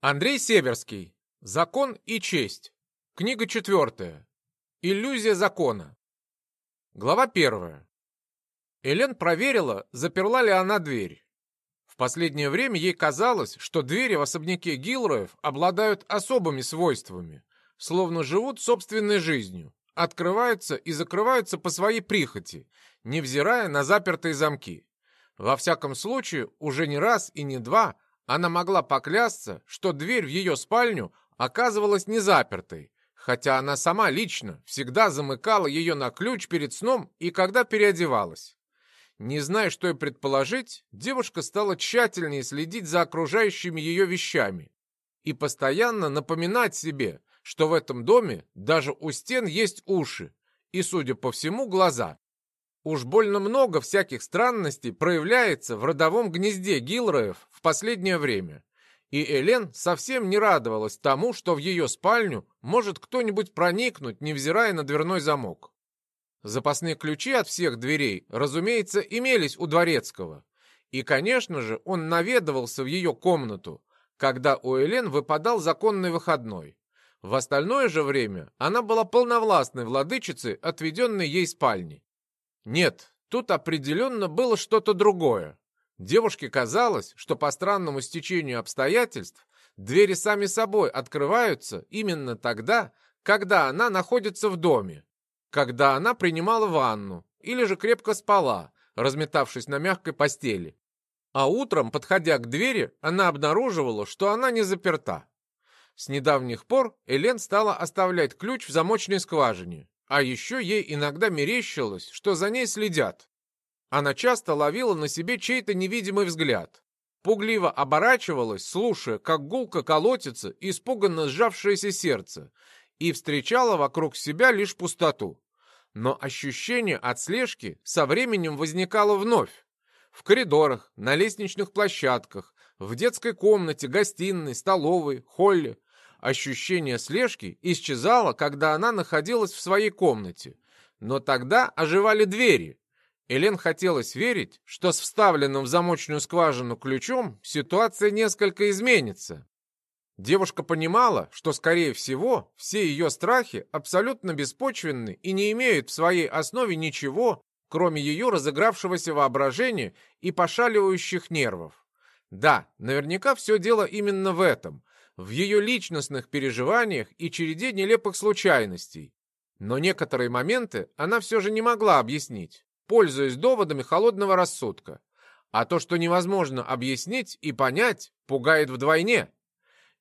Андрей Северский. Закон и честь. Книга четвертая. Иллюзия закона. Глава первая. Элен проверила, заперла ли она дверь. В последнее время ей казалось, что двери в особняке Гилроев обладают особыми свойствами, словно живут собственной жизнью, открываются и закрываются по своей прихоти, невзирая на запертые замки. Во всяком случае, уже не раз и не два она могла поклясться, что дверь в ее спальню оказывалась не запертой, хотя она сама лично всегда замыкала ее на ключ перед сном и когда переодевалась. Не зная, что и предположить, девушка стала тщательнее следить за окружающими ее вещами и постоянно напоминать себе, что в этом доме даже у стен есть уши и, судя по всему, глаза. Уж больно много всяких странностей проявляется в родовом гнезде Гилроев в последнее время. И Элен совсем не радовалась тому, что в ее спальню может кто-нибудь проникнуть, невзирая на дверной замок. Запасные ключи от всех дверей, разумеется, имелись у Дворецкого. И, конечно же, он наведывался в ее комнату, когда у Элен выпадал законный выходной. В остальное же время она была полновластной владычицей, отведенной ей спальни. Нет, тут определенно было что-то другое. Девушке казалось, что по странному стечению обстоятельств двери сами собой открываются именно тогда, когда она находится в доме, когда она принимала ванну или же крепко спала, разметавшись на мягкой постели. А утром, подходя к двери, она обнаруживала, что она не заперта. С недавних пор Элен стала оставлять ключ в замочной скважине, а еще ей иногда мерещилось, что за ней следят. Она часто ловила на себе чей-то невидимый взгляд. Пугливо оборачивалась, слушая, как гулко колотится испуганно сжавшееся сердце, и встречала вокруг себя лишь пустоту. Но ощущение от слежки со временем возникало вновь. В коридорах, на лестничных площадках, в детской комнате, гостиной, столовой, холле. Ощущение слежки исчезало, когда она находилась в своей комнате. Но тогда оживали двери. Элен хотелось верить, что с вставленным в замочную скважину ключом ситуация несколько изменится. Девушка понимала, что, скорее всего, все ее страхи абсолютно беспочвенны и не имеют в своей основе ничего, кроме ее разыгравшегося воображения и пошаливающих нервов. Да, наверняка все дело именно в этом, в ее личностных переживаниях и череде нелепых случайностей. Но некоторые моменты она все же не могла объяснить, пользуясь доводами холодного рассудка. А то, что невозможно объяснить и понять, пугает вдвойне.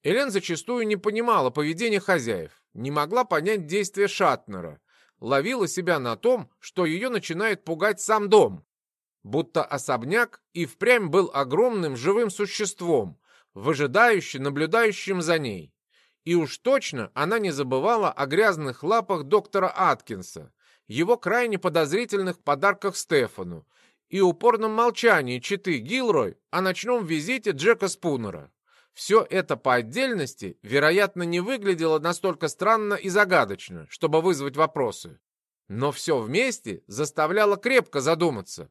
Элен зачастую не понимала поведения хозяев, не могла понять действия Шатнера, ловила себя на том, что ее начинает пугать сам дом. Будто особняк и впрямь был огромным живым существом, выжидающе наблюдающим за ней. И уж точно она не забывала о грязных лапах доктора Аткинса, его крайне подозрительных подарках Стефану и упорном молчании читы Гилрой о ночном визите Джека Спунера. Все это по отдельности, вероятно, не выглядело настолько странно и загадочно, чтобы вызвать вопросы. Но все вместе заставляло крепко задуматься.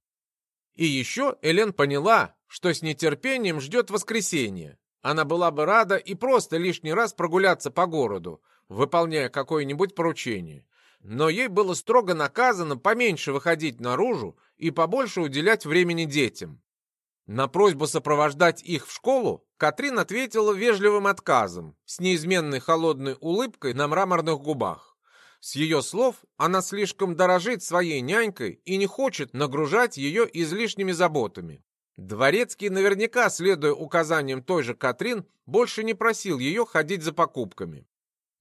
И еще Элен поняла, что с нетерпением ждет воскресенье. Она была бы рада и просто лишний раз прогуляться по городу, выполняя какое-нибудь поручение. Но ей было строго наказано поменьше выходить наружу и побольше уделять времени детям. На просьбу сопровождать их в школу Катрин ответила вежливым отказом, с неизменной холодной улыбкой на мраморных губах. С ее слов, она слишком дорожит своей нянькой и не хочет нагружать ее излишними заботами. Дворецкий, наверняка, следуя указаниям той же Катрин, больше не просил ее ходить за покупками.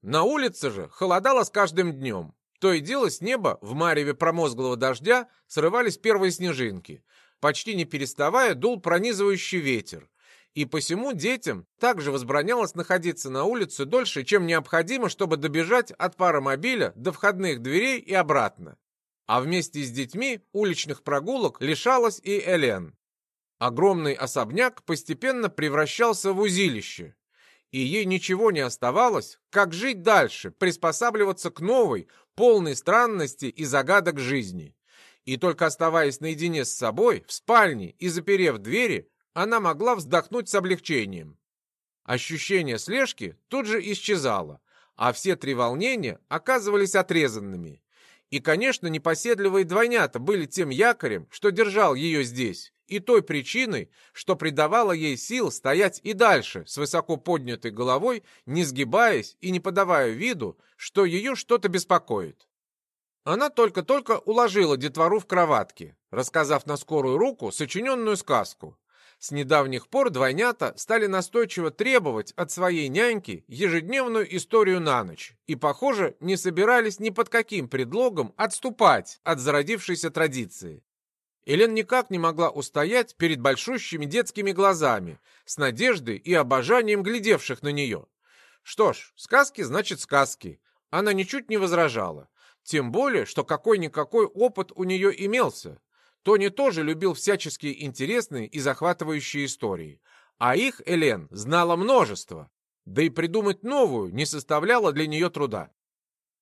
На улице же холодало с каждым днем. То и дело с неба в мареве промозглого дождя срывались первые снежинки. Почти не переставая дул пронизывающий ветер и посему детям также возбранялось находиться на улице дольше, чем необходимо, чтобы добежать от паромобиля до входных дверей и обратно. А вместе с детьми уличных прогулок лишалась и Элен. Огромный особняк постепенно превращался в узилище, и ей ничего не оставалось, как жить дальше, приспосабливаться к новой, полной странности и загадок жизни. И только оставаясь наедине с собой, в спальне и заперев двери, она могла вздохнуть с облегчением. Ощущение слежки тут же исчезало, а все три волнения оказывались отрезанными. И, конечно, непоседливые двойнята были тем якорем, что держал ее здесь, и той причиной, что придавало ей сил стоять и дальше с высоко поднятой головой, не сгибаясь и не подавая виду, что ее что-то беспокоит. Она только-только уложила детвору в кроватке, рассказав на скорую руку сочиненную сказку. С недавних пор двойнята стали настойчиво требовать от своей няньки ежедневную историю на ночь и, похоже, не собирались ни под каким предлогом отступать от зародившейся традиции. Элен никак не могла устоять перед большущими детскими глазами, с надеждой и обожанием глядевших на нее. Что ж, сказки значит сказки. Она ничуть не возражала. Тем более, что какой-никакой опыт у нее имелся. Тони тоже любил всяческие интересные и захватывающие истории. А их Элен знала множество. Да и придумать новую не составляло для нее труда.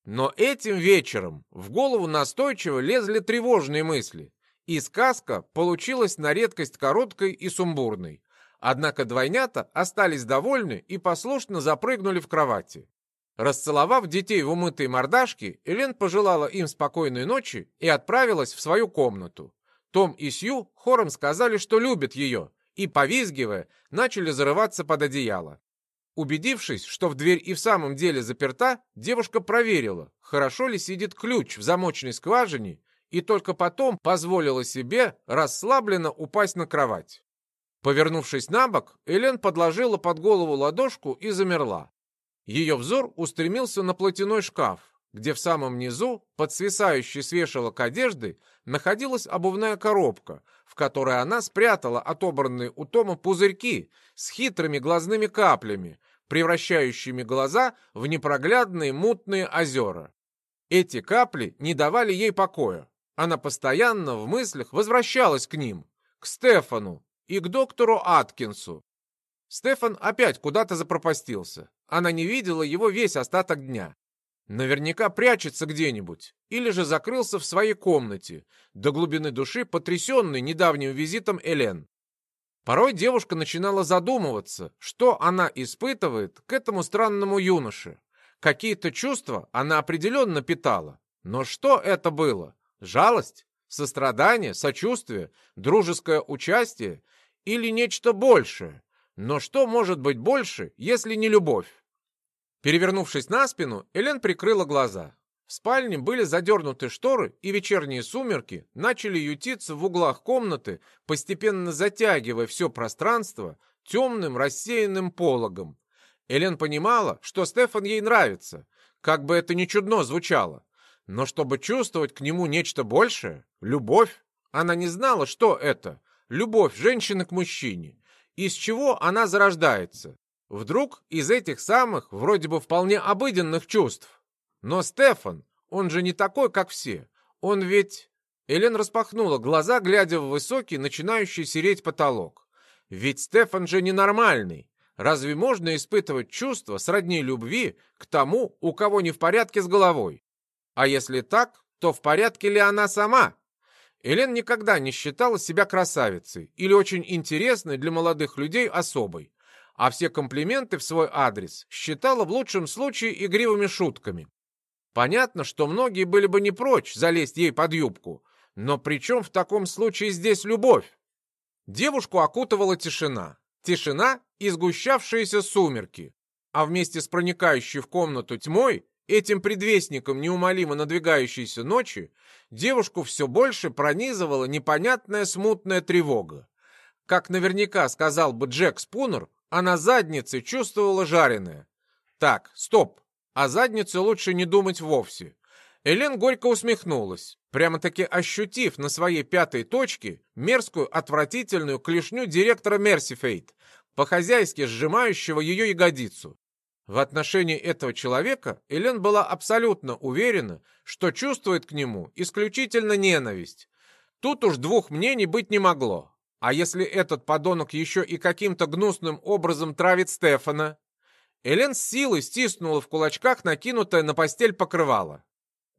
Но этим вечером в голову настойчиво лезли тревожные мысли. И сказка получилась на редкость короткой и сумбурной. Однако двойнята остались довольны и послушно запрыгнули в кровати. Расцеловав детей в умытые мордашки, Элен пожелала им спокойной ночи и отправилась в свою комнату. Том и Сью хором сказали, что любят ее, и, повизгивая, начали зарываться под одеяло. Убедившись, что в дверь и в самом деле заперта, девушка проверила, хорошо ли сидит ключ в замочной скважине, и только потом позволила себе расслабленно упасть на кровать. Повернувшись на бок, Элен подложила под голову ладошку и замерла. Ее взор устремился на платяной шкаф, где в самом низу, под свисающей с вешалок одежды, находилась обувная коробка, в которой она спрятала отобранные у Тома пузырьки с хитрыми глазными каплями, превращающими глаза в непроглядные мутные озера. Эти капли не давали ей покоя. Она постоянно в мыслях возвращалась к ним, к Стефану и к доктору Аткинсу. Стефан опять куда-то запропастился. Она не видела его весь остаток дня. Наверняка прячется где-нибудь, или же закрылся в своей комнате, до глубины души потрясенный недавним визитом Элен. Порой девушка начинала задумываться, что она испытывает к этому странному юноше. Какие-то чувства она определенно питала. Но что это было? Жалость? Сострадание? Сочувствие? Дружеское участие? Или нечто большее? Но что может быть больше, если не любовь? Перевернувшись на спину, Элен прикрыла глаза. В спальне были задернуты шторы, и вечерние сумерки начали ютиться в углах комнаты, постепенно затягивая все пространство темным рассеянным пологом. Элен понимала, что Стефан ей нравится, как бы это ни чудно звучало. Но чтобы чувствовать к нему нечто большее, любовь, она не знала, что это. Любовь женщины к мужчине. Из чего она зарождается? Вдруг из этих самых, вроде бы вполне обыденных чувств. Но Стефан, он же не такой, как все. Он ведь... Элен распахнула глаза, глядя в высокий, начинающий сереть потолок. Ведь Стефан же ненормальный. Разве можно испытывать чувства сродни любви к тому, у кого не в порядке с головой? А если так, то в порядке ли она сама? Элен никогда не считала себя красавицей или очень интересной для молодых людей особой а все комплименты в свой адрес считала в лучшем случае игривыми шутками. Понятно, что многие были бы не прочь залезть ей под юбку, но при чем в таком случае здесь любовь? Девушку окутывала тишина. Тишина и сгущавшиеся сумерки. А вместе с проникающей в комнату тьмой, этим предвестником неумолимо надвигающейся ночи, девушку все больше пронизывала непонятная смутная тревога. Как наверняка сказал бы Джек Спунер, а на заднице чувствовала жареное. Так, стоп, о заднице лучше не думать вовсе. Элен горько усмехнулась, прямо-таки ощутив на своей пятой точке мерзкую, отвратительную клешню директора Мерсифейт, по-хозяйски сжимающего ее ягодицу. В отношении этого человека Элен была абсолютно уверена, что чувствует к нему исключительно ненависть. Тут уж двух мнений быть не могло. А если этот подонок еще и каким-то гнусным образом травит Стефана? Элен с силой стиснула в кулачках накинутое на постель покрывало.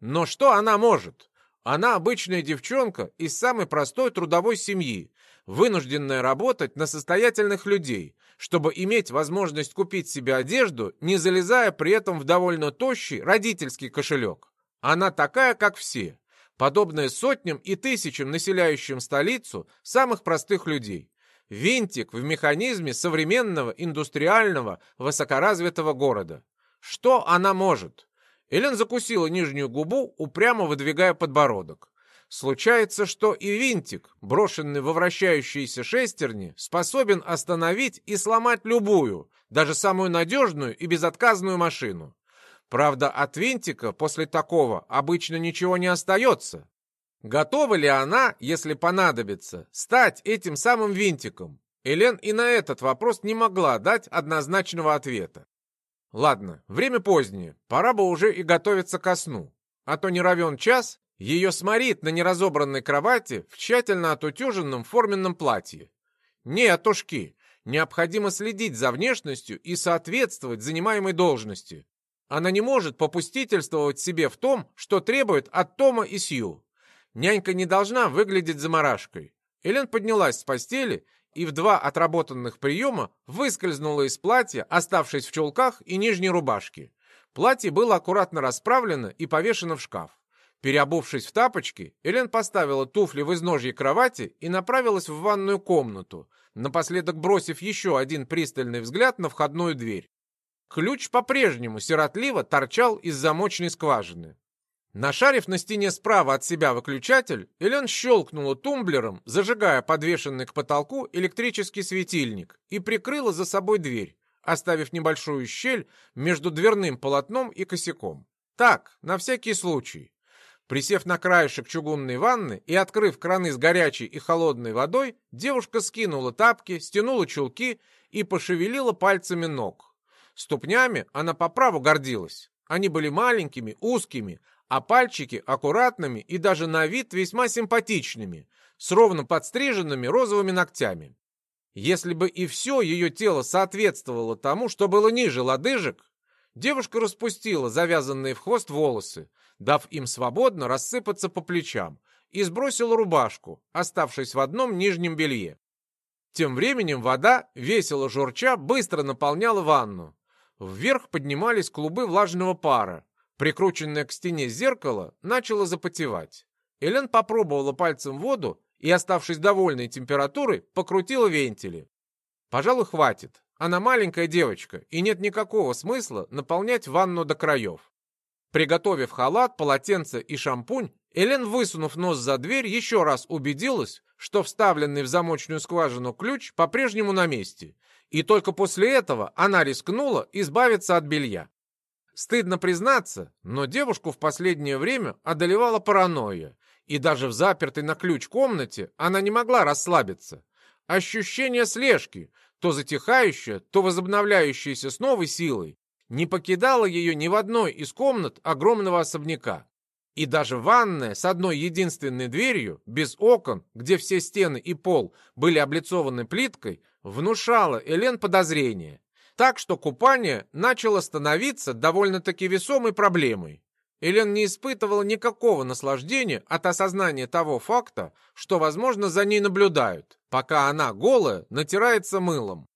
Но что она может? Она обычная девчонка из самой простой трудовой семьи, вынужденная работать на состоятельных людей, чтобы иметь возможность купить себе одежду, не залезая при этом в довольно тощий родительский кошелек. Она такая, как все, подобная сотням и тысячам населяющим столицу самых простых людей. Винтик в механизме современного индустриального высокоразвитого города. Что она может? Элен закусила нижнюю губу, упрямо выдвигая подбородок. Случается, что и винтик, брошенный во вращающиеся шестерни, способен остановить и сломать любую, даже самую надежную и безотказную машину. Правда, от винтика после такого обычно ничего не остается. Готова ли она, если понадобится, стать этим самым винтиком? Элен и на этот вопрос не могла дать однозначного ответа. Ладно, время позднее, пора бы уже и готовиться ко сну. А то не равен час, ее сморит на неразобранной кровати в тщательно отутюженном форменном платье. Нет, ушки, необходимо следить за внешностью и соответствовать занимаемой должности. Она не может попустительствовать себе в том, что требует от Тома и Сью. Нянька не должна выглядеть заморашкой. Элен поднялась с постели и в два отработанных приема выскользнула из платья, оставшись в чулках и нижней рубашке. Платье было аккуратно расправлено и повешено в шкаф. Переобувшись в тапочки, Элен поставила туфли в изножье кровати и направилась в ванную комнату, напоследок бросив еще один пристальный взгляд на входную дверь. Ключ по-прежнему сиротливо торчал из замочной скважины. Нашарив на стене справа от себя выключатель, Элен щелкнула тумблером, зажигая подвешенный к потолку электрический светильник, и прикрыла за собой дверь, оставив небольшую щель между дверным полотном и косяком. Так, на всякий случай. Присев на краешек чугунной ванны и открыв краны с горячей и холодной водой, девушка скинула тапки, стянула чулки и пошевелила пальцами ног. Ступнями она по праву гордилась. Они были маленькими, узкими, а пальчики аккуратными и даже на вид весьма симпатичными, с ровно подстриженными розовыми ногтями. Если бы и все ее тело соответствовало тому, что было ниже лодыжек, девушка распустила завязанные в хвост волосы, дав им свободно рассыпаться по плечам, и сбросил рубашку, оставшись в одном нижнем белье. Тем временем вода, весело журча, быстро наполняла ванну. Вверх поднимались клубы влажного пара. Прикрученное к стене зеркало начало запотевать. Элен попробовала пальцем воду и, оставшись довольной температурой, покрутила вентили. Пожалуй, хватит. Она маленькая девочка, и нет никакого смысла наполнять ванну до краев. Приготовив халат, полотенце и шампунь, Элен, высунув нос за дверь, еще раз убедилась, что вставленный в замочную скважину ключ по-прежнему на месте, и только после этого она рискнула избавиться от белья. Стыдно признаться, но девушку в последнее время одолевала паранойя, и даже в запертой на ключ комнате она не могла расслабиться. Ощущение слежки, то затихающее, то возобновляющееся с новой силой, не покидала ее ни в одной из комнат огромного особняка. И даже ванная с одной единственной дверью, без окон, где все стены и пол были облицованы плиткой, внушала Элен подозрение. Так что купание начало становиться довольно-таки весомой проблемой. Элен не испытывала никакого наслаждения от осознания того факта, что, возможно, за ней наблюдают, пока она, голая, натирается мылом.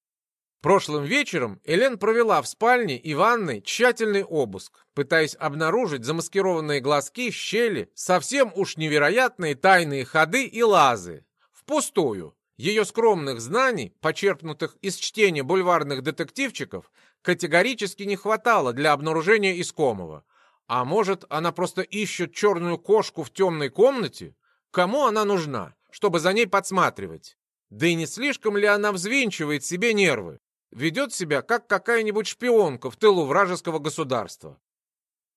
Прошлым вечером Элен провела в спальне и ванной тщательный обыск, пытаясь обнаружить замаскированные глазки, щели, совсем уж невероятные тайные ходы и лазы. Впустую. Ее скромных знаний, почерпнутых из чтения бульварных детективчиков, категорически не хватало для обнаружения искомого. А может, она просто ищет черную кошку в темной комнате? Кому она нужна, чтобы за ней подсматривать? Да и не слишком ли она взвинчивает себе нервы? Ведет себя, как какая-нибудь шпионка в тылу вражеского государства.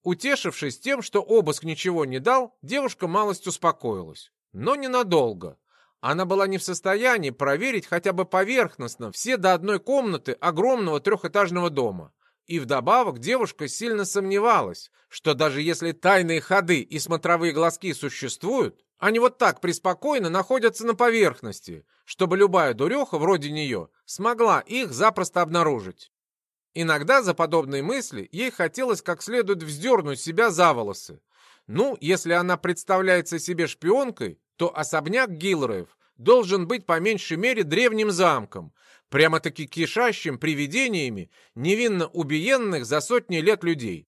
Утешившись тем, что обыск ничего не дал, девушка малость успокоилась. Но ненадолго. Она была не в состоянии проверить хотя бы поверхностно все до одной комнаты огромного трехэтажного дома. И вдобавок девушка сильно сомневалась, что даже если тайные ходы и смотровые глазки существуют, они вот так преспокойно находятся на поверхности, чтобы любая дуреха вроде нее смогла их запросто обнаружить. Иногда за подобные мысли ей хотелось как следует вздернуть себя за волосы. Ну, если она представляется себе шпионкой, то особняк Гиллероев должен быть по меньшей мере древним замком, прямо-таки кишащим привидениями невинно убиенных за сотни лет людей.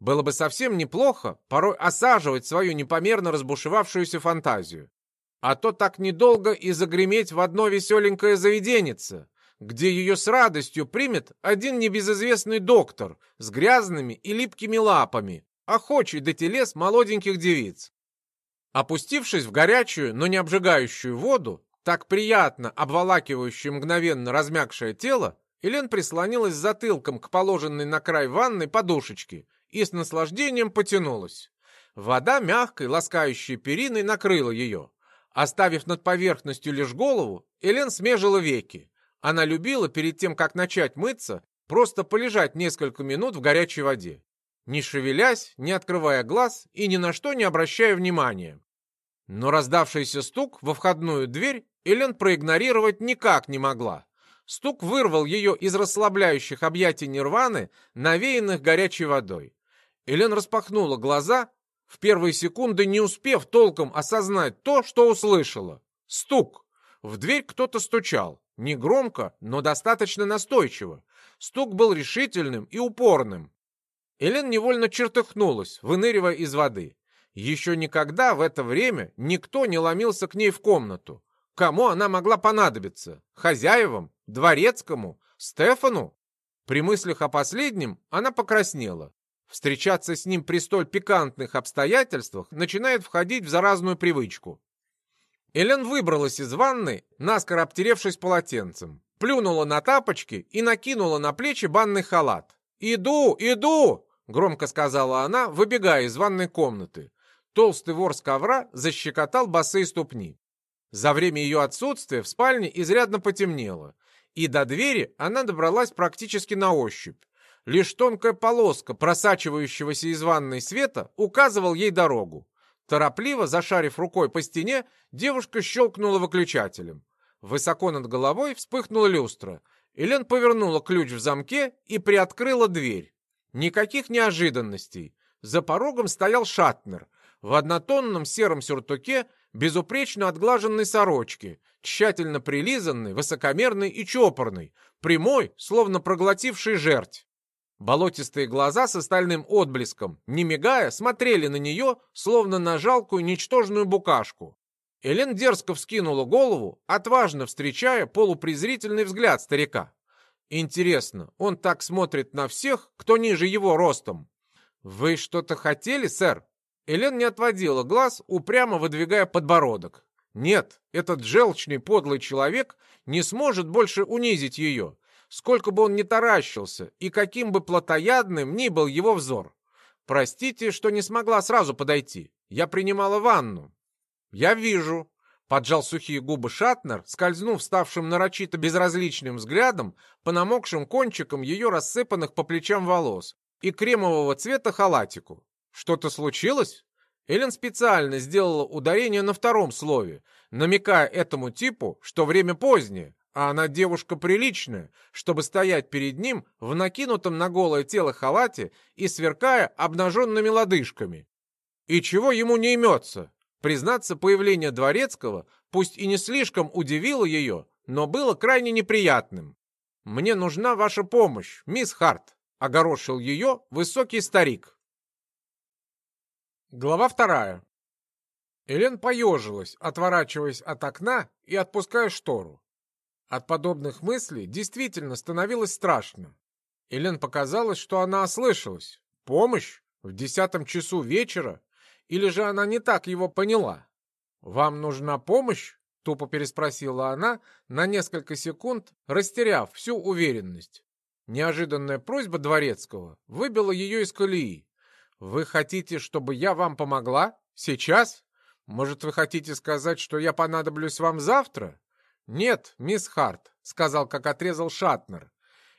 Было бы совсем неплохо порой осаживать свою непомерно разбушевавшуюся фантазию. А то так недолго и загреметь в одно веселенькое заведеннице, где ее с радостью примет один небезызвестный доктор с грязными и липкими лапами, охочий до телес молоденьких девиц. Опустившись в горячую, но не обжигающую воду, так приятно обволакивающую мгновенно размягшее тело, Элен прислонилась затылком к положенной на край ванны подушечке и с наслаждением потянулась. Вода мягкой, ласкающей периной накрыла ее. Оставив над поверхностью лишь голову, Элен смежила веки. Она любила перед тем, как начать мыться, просто полежать несколько минут в горячей воде, не шевелясь, не открывая глаз и ни на что не обращая внимания. Но раздавшийся стук во входную дверь Элен проигнорировать никак не могла. Стук вырвал ее из расслабляющих объятий нирваны, навеянных горячей водой. Элен распахнула глаза, в первые секунды не успев толком осознать то, что услышала. Стук. В дверь кто-то стучал. Не громко, но достаточно настойчиво. Стук был решительным и упорным. Элен невольно чертыхнулась, выныривая из воды. Еще никогда в это время никто не ломился к ней в комнату. Кому она могла понадобиться? Хозяевам? Дворецкому? Стефану? При мыслях о последнем она покраснела. Встречаться с ним при столь пикантных обстоятельствах начинает входить в заразную привычку. Элен выбралась из ванны, наскоро обтеревшись полотенцем, плюнула на тапочки и накинула на плечи банный халат. «Иду, иду!» — громко сказала она, выбегая из ванной комнаты. Толстый вор с ковра защекотал босые ступни. За время ее отсутствия в спальне изрядно потемнело, и до двери она добралась практически на ощупь. Лишь тонкая полоска, просачивающегося из ванной света, указывал ей дорогу. Торопливо, зашарив рукой по стене, девушка щелкнула выключателем. Высоко над головой вспыхнула люстра. Элен повернула ключ в замке и приоткрыла дверь. Никаких неожиданностей. За порогом стоял Шатнер в однотонном сером сюртуке, безупречно отглаженной сорочке, тщательно прилизанный, высокомерный и чопорный, прямой, словно проглотивший жерть. Болотистые глаза с остальным отблеском, не мигая, смотрели на нее, словно на жалкую ничтожную букашку. Элен дерзко вскинула голову, отважно встречая полупрезрительный взгляд старика. Интересно, он так смотрит на всех, кто ниже его ростом? «Вы что-то хотели, сэр?» Элен не отводила глаз, упрямо выдвигая подбородок. «Нет, этот желчный подлый человек не сможет больше унизить ее сколько бы он ни таращился и каким бы плотоядным ни был его взор. Простите, что не смогла сразу подойти. Я принимала ванну. Я вижу. Поджал сухие губы Шатнер, скользнув ставшим нарочито безразличным взглядом по намокшим кончикам ее рассыпанных по плечам волос и кремового цвета халатику. Что-то случилось? Эллен специально сделала ударение на втором слове, намекая этому типу, что время позднее, а она девушка приличная, чтобы стоять перед ним в накинутом на голое тело халате и сверкая обнаженными лодыжками. И чего ему не имется? Признаться, появление Дворецкого, пусть и не слишком удивило ее, но было крайне неприятным. «Мне нужна ваша помощь, мисс Харт», — огорошил ее высокий старик. Глава вторая. Элен поежилась, отворачиваясь от окна и отпуская штору. От подобных мыслей действительно становилось страшно. Элен показалось, что она ослышалась. Помощь? В десятом часу вечера? Или же она не так его поняла? «Вам нужна помощь?» — тупо переспросила она, на несколько секунд растеряв всю уверенность. Неожиданная просьба Дворецкого выбила ее из колеи. «Вы хотите, чтобы я вам помогла? Сейчас? Может, вы хотите сказать, что я понадоблюсь вам завтра?» «Нет, мисс Харт», — сказал, как отрезал Шатнер.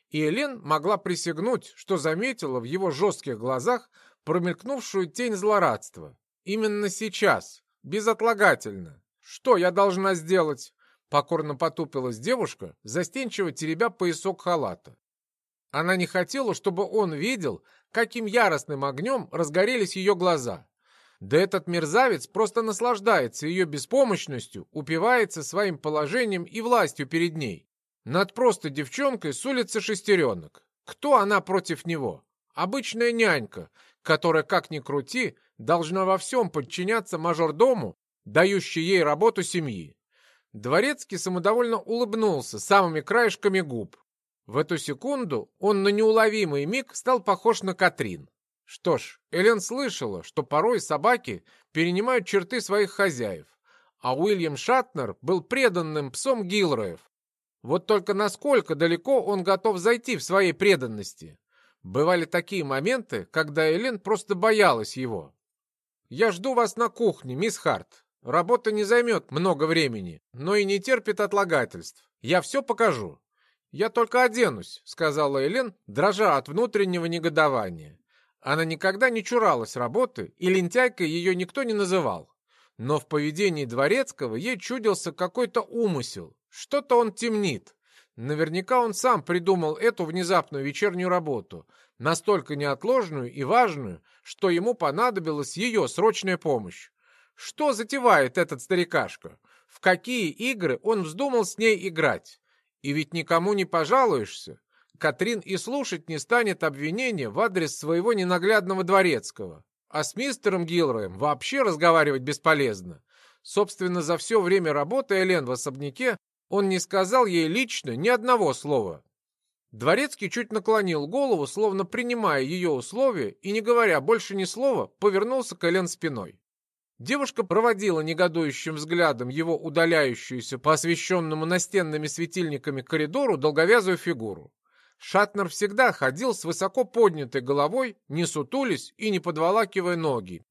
И Элен могла присягнуть, что заметила в его жестких глазах промелькнувшую тень злорадства. «Именно сейчас, безотлагательно. Что я должна сделать?» Покорно потупилась девушка, застенчиво теребя поясок халата. Она не хотела, чтобы он видел, каким яростным огнем разгорелись ее глаза. Да этот мерзавец просто наслаждается ее беспомощностью, упивается своим положением и властью перед ней. Над просто девчонкой с улицы Шестеренок. Кто она против него? Обычная нянька, которая, как ни крути, должна во всем подчиняться мажордому, дающий ей работу семьи. Дворецкий самодовольно улыбнулся самыми краешками губ. В эту секунду он на неуловимый миг стал похож на Катрин. Что ж, Элен слышала, что порой собаки перенимают черты своих хозяев, а Уильям Шатнер был преданным псом Гилроев. Вот только насколько далеко он готов зайти в своей преданности. Бывали такие моменты, когда Элен просто боялась его. «Я жду вас на кухне, мисс Харт. Работа не займет много времени, но и не терпит отлагательств. Я все покажу». «Я только оденусь», — сказала Элен, дрожа от внутреннего негодования. Она никогда не чуралась работы, и лентяйкой ее никто не называл. Но в поведении Дворецкого ей чудился какой-то умысел. Что-то он темнит. Наверняка он сам придумал эту внезапную вечернюю работу, настолько неотложную и важную, что ему понадобилась ее срочная помощь. Что затевает этот старикашка? В какие игры он вздумал с ней играть? И ведь никому не пожалуешься. Катрин и слушать не станет обвинения в адрес своего ненаглядного дворецкого. А с мистером Гилроем вообще разговаривать бесполезно. Собственно, за все время работы Элен в особняке он не сказал ей лично ни одного слова. Дворецкий чуть наклонил голову, словно принимая ее условия, и, не говоря больше ни слова, повернулся к Элен спиной. Девушка проводила негодующим взглядом его удаляющуюся по освещенному настенными светильниками коридору долговязую фигуру. Шатнер всегда ходил с высоко поднятой головой, не сутулись и не подволакивая ноги.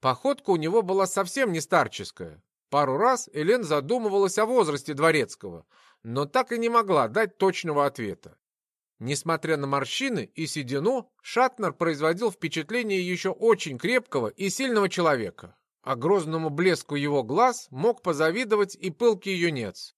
Походка у него была совсем не старческая. Пару раз Элен задумывалась о возрасте Дворецкого, но так и не могла дать точного ответа. Несмотря на морщины и седину, Шатнер производил впечатление еще очень крепкого и сильного человека, а грозному блеску его глаз мог позавидовать и пылкий юнец.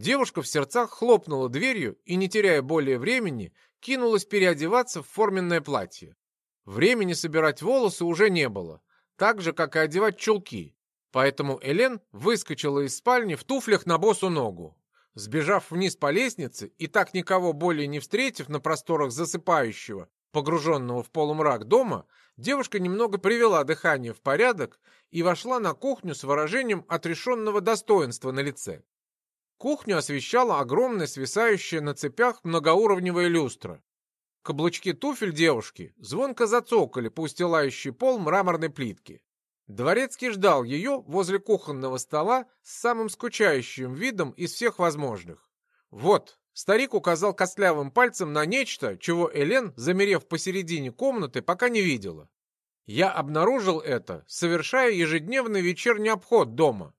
Девушка в сердцах хлопнула дверью и, не теряя более времени, кинулась переодеваться в форменное платье. Времени собирать волосы уже не было, так же, как и одевать чулки, Поэтому Элен выскочила из спальни в туфлях на босу ногу. Сбежав вниз по лестнице и так никого более не встретив на просторах засыпающего, погруженного в полумрак дома, девушка немного привела дыхание в порядок и вошла на кухню с выражением отрешенного достоинства на лице. Кухню освещала огромная свисающая на цепях многоуровневая люстра. Каблучки туфель девушки звонко зацокали по устилающей пол мраморной плитки. Дворецкий ждал ее возле кухонного стола с самым скучающим видом из всех возможных. «Вот», — старик указал костлявым пальцем на нечто, чего Элен, замерев посередине комнаты, пока не видела. «Я обнаружил это, совершая ежедневный вечерний обход дома.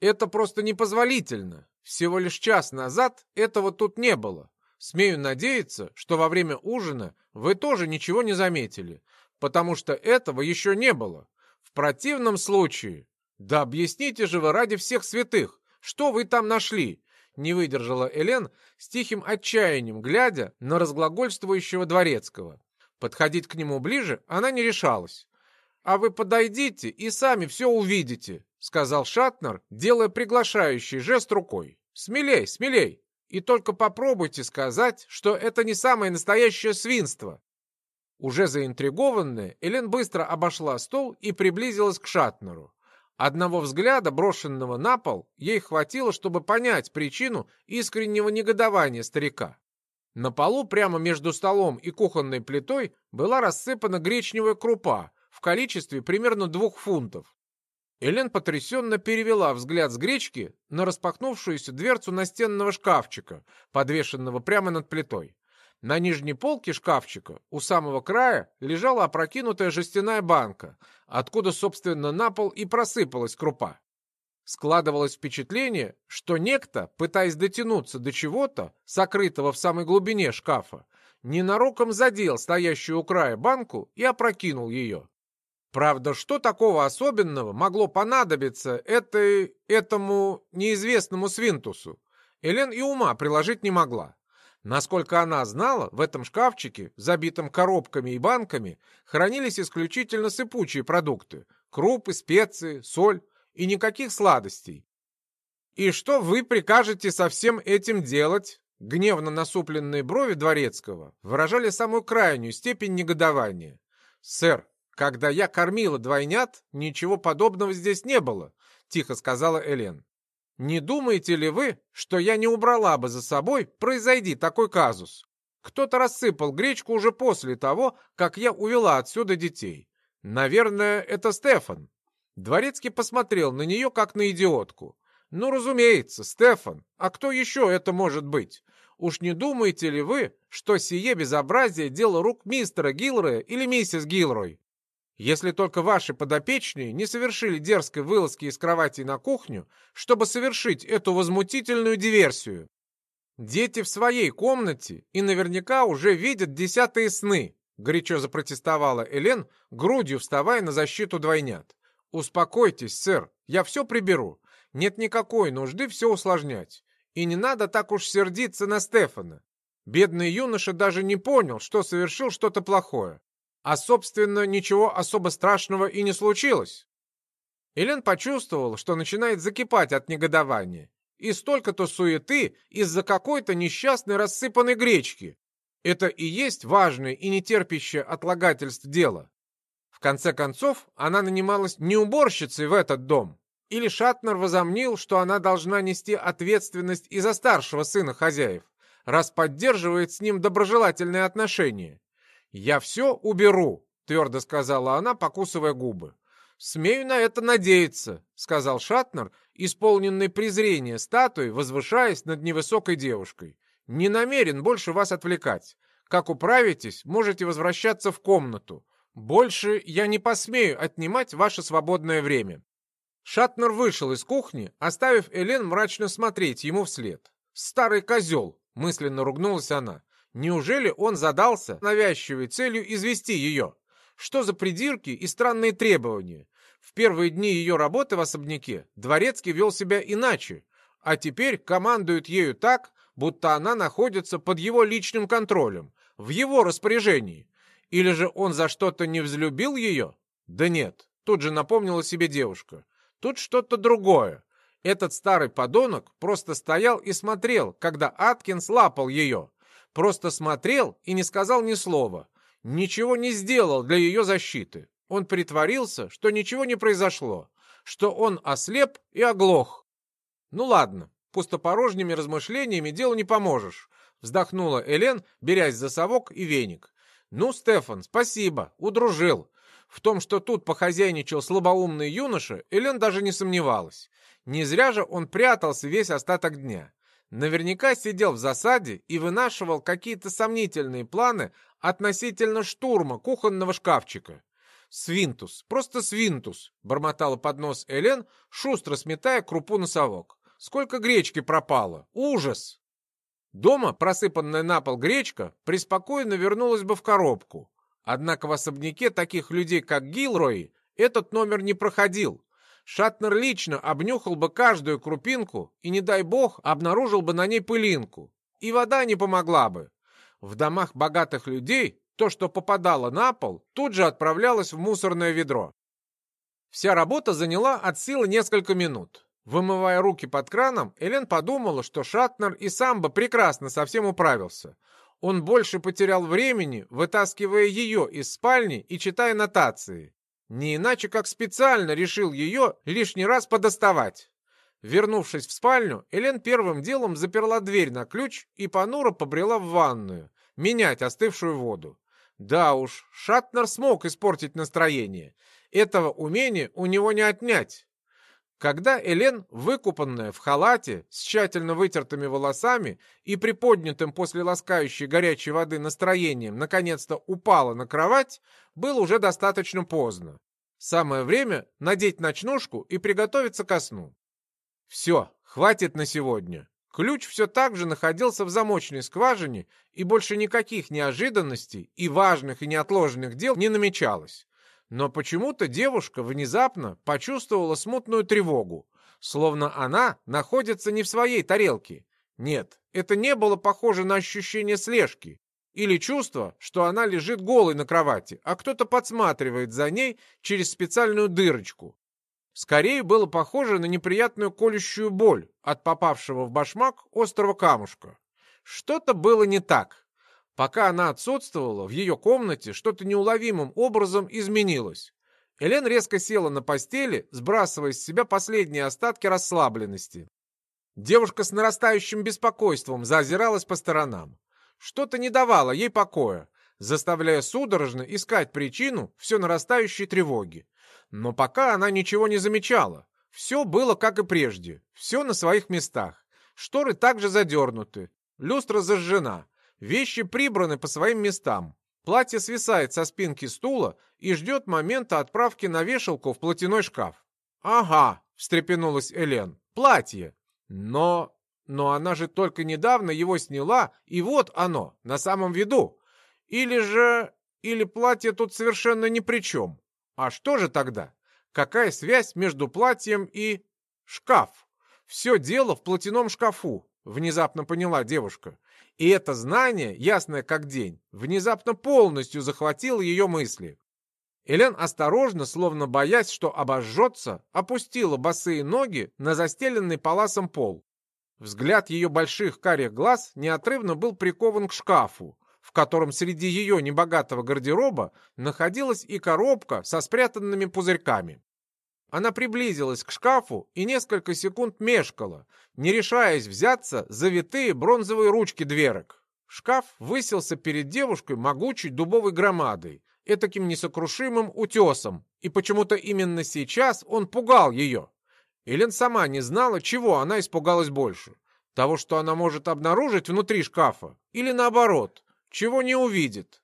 Это просто непозволительно. Всего лишь час назад этого тут не было. Смею надеяться, что во время ужина вы тоже ничего не заметили, потому что этого еще не было противном случае... Да объясните же вы ради всех святых, что вы там нашли? Не выдержала Элен с тихим отчаянием, глядя на разглагольствующего дворецкого. Подходить к нему ближе она не решалась. «А вы подойдите и сами все увидите», — сказал Шатнер, делая приглашающий жест рукой. «Смелей, смелей! И только попробуйте сказать, что это не самое настоящее свинство. Уже заинтригованная, Элен быстро обошла стол и приблизилась к Шатнеру. Одного взгляда, брошенного на пол, ей хватило, чтобы понять причину искреннего негодования старика. На полу прямо между столом и кухонной плитой была рассыпана гречневая крупа количестве примерно двух фунтов. Элен потрясенно перевела взгляд с гречки на распахнувшуюся дверцу настенного шкафчика, подвешенного прямо над плитой. На нижней полке шкафчика у самого края лежала опрокинутая жестяная банка, откуда, собственно, на пол и просыпалась крупа. Складывалось впечатление, что некто, пытаясь дотянуться до чего-то, сокрытого в самой глубине шкафа, ненароком задел стоящую у края банку и опрокинул ее. Правда, что такого особенного могло понадобиться этой, этому неизвестному свинтусу? Элен и ума приложить не могла. Насколько она знала, в этом шкафчике, забитом коробками и банками, хранились исключительно сыпучие продукты – крупы, специи, соль и никаких сладостей. «И что вы прикажете со всем этим делать?» Гневно насупленные брови дворецкого выражали самую крайнюю степень негодования. «Сэр, когда я кормила двойнят, ничего подобного здесь не было», — тихо сказала Элен. «Не думаете ли вы, что я не убрала бы за собой, произойди такой казус? Кто-то рассыпал гречку уже после того, как я увела отсюда детей. Наверное, это Стефан». Дворецкий посмотрел на нее, как на идиотку. «Ну, разумеется, Стефан. А кто еще это может быть? Уж не думаете ли вы, что сие безобразие – дело рук мистера Гилроя или миссис Гилрой? Если только ваши подопечные не совершили дерзкой вылазки из кровати на кухню, чтобы совершить эту возмутительную диверсию. Дети в своей комнате и наверняка уже видят десятые сны, горячо запротестовала Элен, грудью вставая на защиту двойнят. Успокойтесь, сэр, я все приберу. Нет никакой нужды все усложнять. И не надо так уж сердиться на Стефана. Бедный юноша даже не понял, что совершил что-то плохое. А, собственно, ничего особо страшного и не случилось. Элен почувствовал, что начинает закипать от негодования. И столько-то суеты из-за какой-то несчастной рассыпанной гречки. Это и есть важное и нетерпящее отлагательств дело. В конце концов, она нанималась не уборщицей в этот дом, или Шатнер возомнил, что она должна нести ответственность и за старшего сына хозяев, раз поддерживает с ним доброжелательные отношения. «Я все уберу», — твердо сказала она, покусывая губы. «Смею на это надеяться», — сказал Шатнер, исполненный презрения статуи, возвышаясь над невысокой девушкой. «Не намерен больше вас отвлекать. Как управитесь, можете возвращаться в комнату. Больше я не посмею отнимать ваше свободное время. Шатнер вышел из кухни, оставив Элен мрачно смотреть ему вслед. «Старый козел!» — мысленно ругнулась она. «Неужели он задался навязчивой целью извести ее? Что за придирки и странные требования? В первые дни ее работы в особняке Дворецкий вел себя иначе, а теперь командует ею так, будто она находится под его личным контролем, в его распоряжении. Или же он за что-то не взлюбил ее? Да нет, тут же напомнила себе девушка. Тут что-то другое. Этот старый подонок просто стоял и смотрел, когда Аткинс лапал ее. Просто смотрел и не сказал ни слова. Ничего не сделал для ее защиты. Он притворился, что ничего не произошло, что он ослеп и оглох. Ну ладно, пустопорожними размышлениями делу не поможешь, вздохнула Элен, берясь за совок и веник. Ну, Стефан, спасибо, удружил. В том, что тут похозяйничал слабоумный юноша, Элен даже не сомневалась. Не зря же он прятался весь остаток дня. Наверняка сидел в засаде и вынашивал какие-то сомнительные планы относительно штурма кухонного шкафчика. «Свинтус, просто свинтус!» — бормотала под нос Элен, шустро сметая крупу на совок. «Сколько гречки пропало! Ужас!» Дома просыпанная на пол гречка преспокойно вернулась бы в коробку, Однако в особняке таких людей, как Гилрой, этот номер не проходил. Шатнер лично обнюхал бы каждую крупинку и, не дай бог, обнаружил бы на ней пылинку. И вода не помогла бы. В домах богатых людей то, что попадало на пол, тут же отправлялось в мусорное ведро. Вся работа заняла от силы несколько минут. Вымывая руки под краном, Элен подумала, что Шатнер и сам бы прекрасно совсем управился. Он больше потерял времени, вытаскивая ее из спальни и читая нотации. Не иначе, как специально решил ее лишний раз подоставать. Вернувшись в спальню, Элен первым делом заперла дверь на ключ и понуро побрела в ванную, менять остывшую воду. Да уж, Шатнер смог испортить настроение. Этого умения у него не отнять. Когда Элен, выкупанная в халате, с тщательно вытертыми волосами и приподнятым после ласкающей горячей воды настроением, наконец-то упала на кровать, было уже достаточно поздно. Самое время надеть ночнушку и приготовиться ко сну. Все, хватит на сегодня. Ключ все так же находился в замочной скважине, и больше никаких неожиданностей и важных и неотложных дел не намечалось. Но почему-то девушка внезапно почувствовала смутную тревогу, словно она находится не в своей тарелке. Нет, это не было похоже на ощущение слежки или чувство, что она лежит голой на кровати, а кто-то подсматривает за ней через специальную дырочку. Скорее было похоже на неприятную колющую боль от попавшего в башмак острого камушка. Что-то было не так. Пока она отсутствовала, в ее комнате что-то неуловимым образом изменилось. Элен резко села на постели, сбрасывая с себя последние остатки расслабленности. Девушка с нарастающим беспокойством заозиралась по сторонам. Что-то не давало ей покоя, заставляя судорожно искать причину все нарастающей тревоги. Но пока она ничего не замечала. Все было как и прежде, все на своих местах. Шторы также задернуты, люстра зажжена, вещи прибраны по своим местам. Платье свисает со спинки стула и ждет момента отправки на вешалку в платяной шкаф. «Ага», — встрепенулась Элен, — «платье. Но... но она же только недавно его сняла, и вот оно, на самом виду. Или же... или платье тут совершенно ни при чем. А что же тогда? Какая связь между платьем и... шкаф? Все дело в платяном шкафу, внезапно поняла девушка. И это знание, ясное как день, внезапно полностью захватило ее мысли. Элен осторожно, словно боясь, что обожжется, опустила босые ноги на застеленный паласом пол. Взгляд ее больших карих глаз неотрывно был прикован к шкафу, в котором среди ее небогатого гардероба находилась и коробка со спрятанными пузырьками. Она приблизилась к шкафу и несколько секунд мешкала, не решаясь взяться за витые бронзовые ручки дверок. Шкаф высился перед девушкой могучей дубовой громадой, этаким несокрушимым утесом, и почему-то именно сейчас он пугал ее. Элен сама не знала, чего она испугалась больше. Того, что она может обнаружить внутри шкафа, или наоборот, чего не увидит.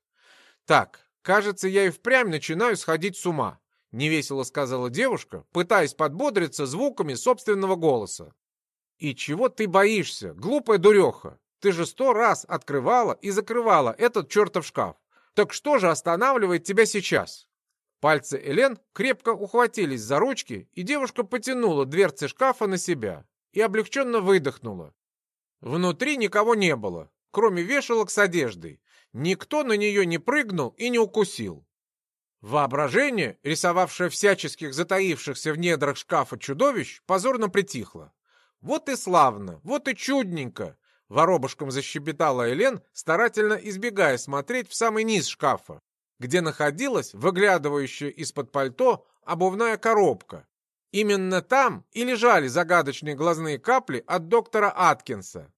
Так, кажется, я и впрямь начинаю сходить с ума, невесело сказала девушка, пытаясь подбодриться звуками собственного голоса. И чего ты боишься, глупая дуреха? Ты же сто раз открывала и закрывала этот чертов шкаф. Так что же останавливает тебя сейчас? Пальцы Элен крепко ухватились за ручки, и девушка потянула дверцы шкафа на себя и облегченно выдохнула. Внутри никого не было, кроме вешалок с одеждой. Никто на нее не прыгнул и не укусил. Воображение, рисовавшее всяческих затаившихся в недрах шкафа чудовищ, позорно притихло. Вот и славно, вот и чудненько, Воробушком защебетала Элен, старательно избегая смотреть в самый низ шкафа, где находилась выглядывающая из-под пальто обувная коробка. Именно там и лежали загадочные глазные капли от доктора Аткинса.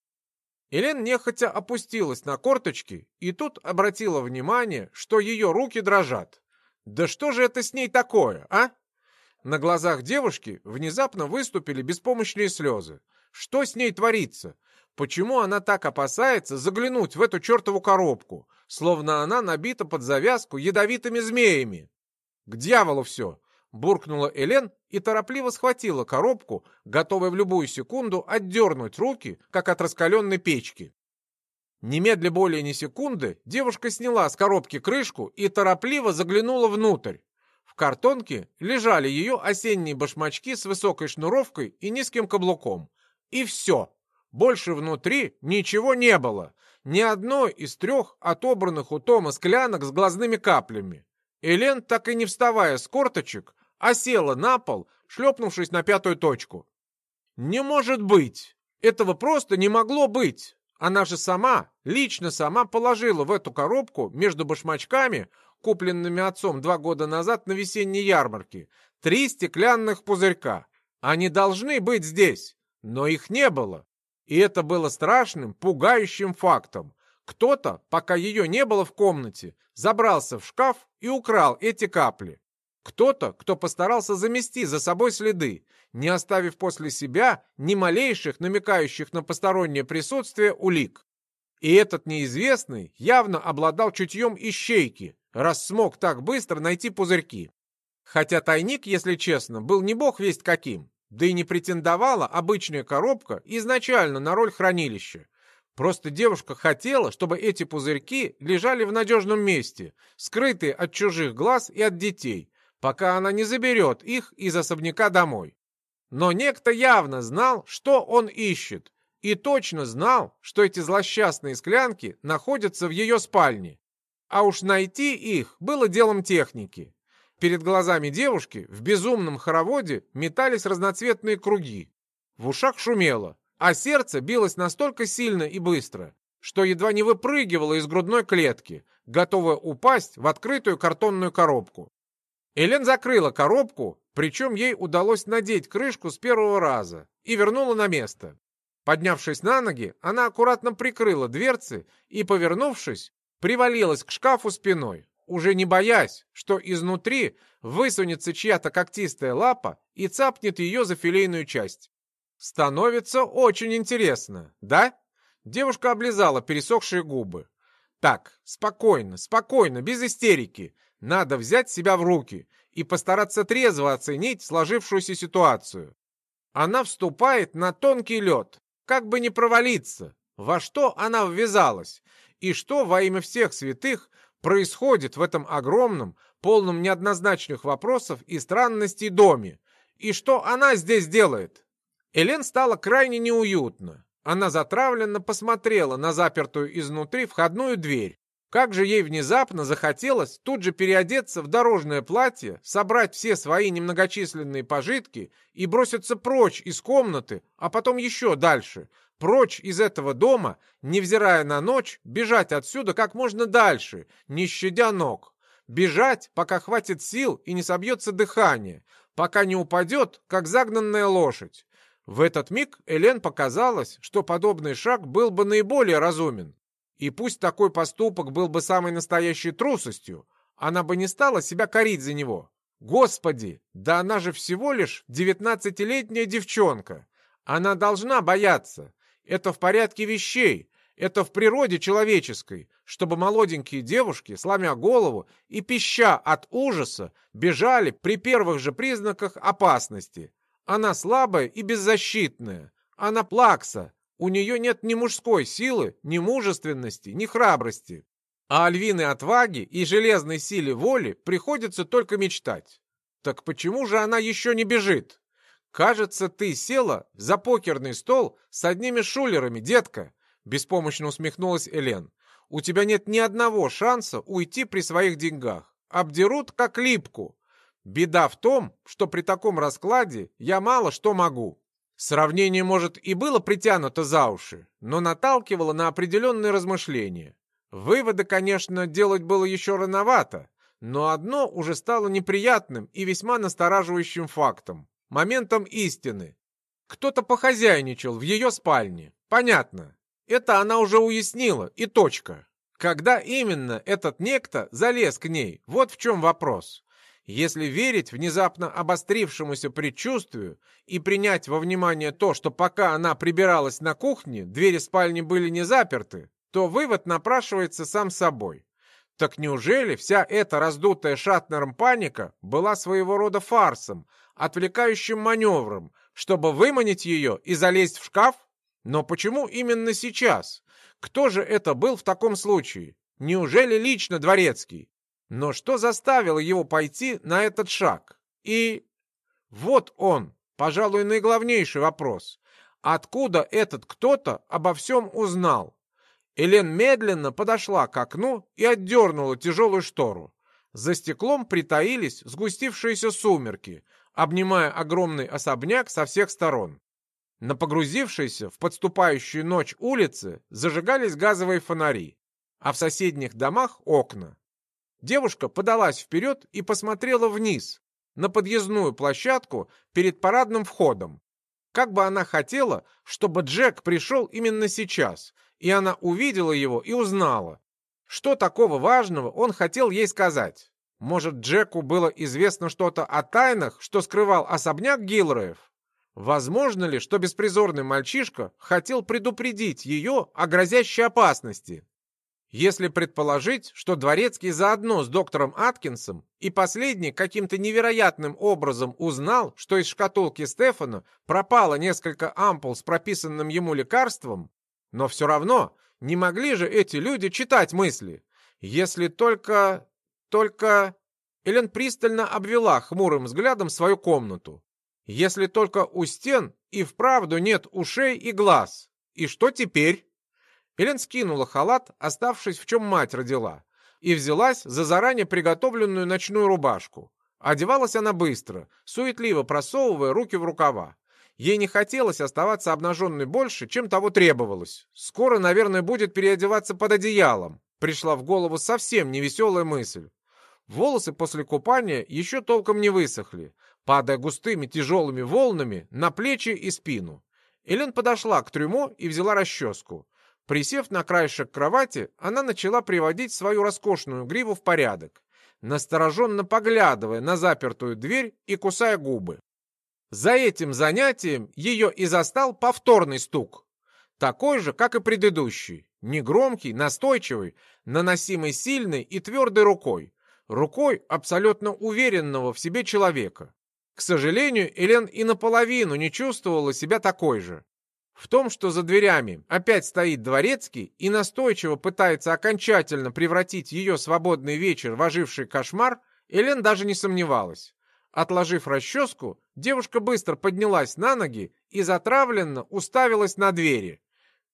Элен нехотя опустилась на корточки и тут обратила внимание, что ее руки дрожат. «Да что же это с ней такое, а?» На глазах девушки внезапно выступили беспомощные слезы. Что с ней творится? Почему она так опасается заглянуть в эту чертову коробку, словно она набита под завязку ядовитыми змеями? К дьяволу все! Буркнула Элен и торопливо схватила коробку, готовая в любую секунду отдернуть руки, как от раскаленной печки. Немедля более ни секунды девушка сняла с коробки крышку и торопливо заглянула внутрь. В картонке лежали ее осенние башмачки с высокой шнуровкой и низким каблуком. И все. Больше внутри ничего не было. Ни одной из трех отобранных у Тома склянок с глазными каплями. Элен, так и не вставая с корточек, осела на пол, шлепнувшись на пятую точку. «Не может быть! Этого просто не могло быть! Она же сама, лично сама положила в эту коробку между башмачками, купленными отцом два года назад на весенней ярмарке, три стеклянных пузырька. Они должны быть здесь, но их не было. И это было страшным, пугающим фактом. Кто-то, пока ее не было в комнате, забрался в шкаф и украл эти капли. Кто-то, кто постарался замести за собой следы, не оставив после себя ни малейших намекающих на постороннее присутствие улик. И этот неизвестный явно обладал чутьем ищейки, раз смог так быстро найти пузырьки. Хотя тайник, если честно, был не бог весть каким. Да и не претендовала обычная коробка изначально на роль хранилища. Просто девушка хотела, чтобы эти пузырьки лежали в надежном месте, скрытые от чужих глаз и от детей, пока она не заберет их из особняка домой. Но некто явно знал, что он ищет, и точно знал, что эти злосчастные склянки находятся в ее спальне. А уж найти их было делом техники. Перед глазами девушки в безумном хороводе метались разноцветные круги. В ушах шумело, а сердце билось настолько сильно и быстро, что едва не выпрыгивало из грудной клетки, готовое упасть в открытую картонную коробку. Элен закрыла коробку, причем ей удалось надеть крышку с первого раза и вернула на место. Поднявшись на ноги, она аккуратно прикрыла дверцы и, повернувшись, привалилась к шкафу спиной, уже не боясь, что изнутри высунется чья-то когтистая лапа и цапнет ее за филейную часть. Становится очень интересно, да? Девушка облизала пересохшие губы. Так, спокойно, спокойно, без истерики. Надо взять себя в руки и постараться трезво оценить сложившуюся ситуацию. Она вступает на тонкий лед, как бы не провалиться, во что она ввязалась, и что во имя всех святых происходит в этом огромном, полном неоднозначных вопросов и странностей доме, и что она здесь делает. Элен стало крайне неуютно. Она затравленно посмотрела на запертую изнутри входную дверь. Как же ей внезапно захотелось тут же переодеться в дорожное платье, собрать все свои немногочисленные пожитки и броситься прочь из комнаты, а потом еще дальше, прочь из этого дома, невзирая на ночь, бежать отсюда как можно дальше, не щадя ног. Бежать, пока хватит сил и не собьется дыхание, пока не упадет, как загнанная лошадь. В этот миг Элен показалось, что подобный шаг был бы наиболее разумен. И пусть такой поступок был бы самой настоящей трусостью, она бы не стала себя корить за него. Господи, да она же всего лишь девятнадцатилетняя девчонка. Она должна бояться. Это в порядке вещей. Это в природе человеческой, чтобы молоденькие девушки, сломя голову и пища от ужаса, бежали при первых же признаках опасности. Она слабая и беззащитная. Она плакса. У нее нет ни мужской силы, ни мужественности, ни храбрости. А о львиной отваге и железной силе воли приходится только мечтать. Так почему же она еще не бежит? Кажется, ты села за покерный стол с одними шулерами, детка. Беспомощно усмехнулась Элен. У тебя нет ни одного шанса уйти при своих деньгах. Обдерут как липку. Беда в том, что при таком раскладе я мало что могу. Сравнение, может, и было притянуто за уши, но наталкивало на определенные размышления. Выводы, конечно, делать было еще рановато, но одно уже стало неприятным и весьма настораживающим фактом, моментом истины. Кто-то похозяйничал в ее спальне. Понятно. Это она уже уяснила, и точка. Когда именно этот некто залез к ней, вот в чем вопрос. Если верить внезапно обострившемуся предчувствию и принять во внимание то, что пока она прибиралась на кухне, двери спальни были не заперты, то вывод напрашивается сам собой. Так неужели вся эта раздутая Шатнером паника была своего рода фарсом, отвлекающим маневром, чтобы выманить ее и залезть в шкаф? Но почему именно сейчас? Кто же это был в таком случае? Неужели лично Дворецкий? Но что заставило его пойти на этот шаг? И вот он, пожалуй, наиглавнейший вопрос. Откуда этот кто-то обо всем узнал? Элен медленно подошла к окну и отдернула тяжелую штору. За стеклом притаились сгустившиеся сумерки, обнимая огромный особняк со всех сторон. На погрузившейся в подступающую ночь улице зажигались газовые фонари, а в соседних домах окна. Девушка подалась вперед и посмотрела вниз, на подъездную площадку перед парадным входом. Как бы она хотела, чтобы Джек пришел именно сейчас, и она увидела его и узнала. Что такого важного он хотел ей сказать? Может, Джеку было известно что-то о тайнах, что скрывал особняк Гилроев? Возможно ли, что беспризорный мальчишка хотел предупредить ее о грозящей опасности? Если предположить, что Дворецкий заодно с доктором Аткинсом и последний каким-то невероятным образом узнал, что из шкатулки Стефана пропало несколько ампул с прописанным ему лекарством, но все равно не могли же эти люди читать мысли. Если только... только... Элен пристально обвела хмурым взглядом свою комнату. Если только у стен и вправду нет ушей и глаз. И что теперь?» Элен скинула халат, оставшись в чем мать родила, и взялась за заранее приготовленную ночную рубашку. Одевалась она быстро, суетливо просовывая руки в рукава. Ей не хотелось оставаться обнаженной больше, чем того требовалось. Скоро, наверное, будет переодеваться под одеялом. Пришла в голову совсем невеселая мысль. Волосы после купания еще толком не высохли, падая густыми тяжелыми волнами на плечи и спину. Элен подошла к трюмо и взяла расческу. Присев на краешек кровати, она начала приводить свою роскошную гриву в порядок, настороженно поглядывая на запертую дверь и кусая губы. За этим занятием ее и застал повторный стук. Такой же, как и предыдущий. Негромкий, настойчивый, наносимый сильной и твердой рукой. Рукой абсолютно уверенного в себе человека. К сожалению, Элен и наполовину не чувствовала себя такой же. В том, что за дверями опять стоит дворецкий и настойчиво пытается окончательно превратить ее свободный вечер в оживший кошмар, Элен даже не сомневалась. Отложив расческу, девушка быстро поднялась на ноги и затравленно уставилась на двери.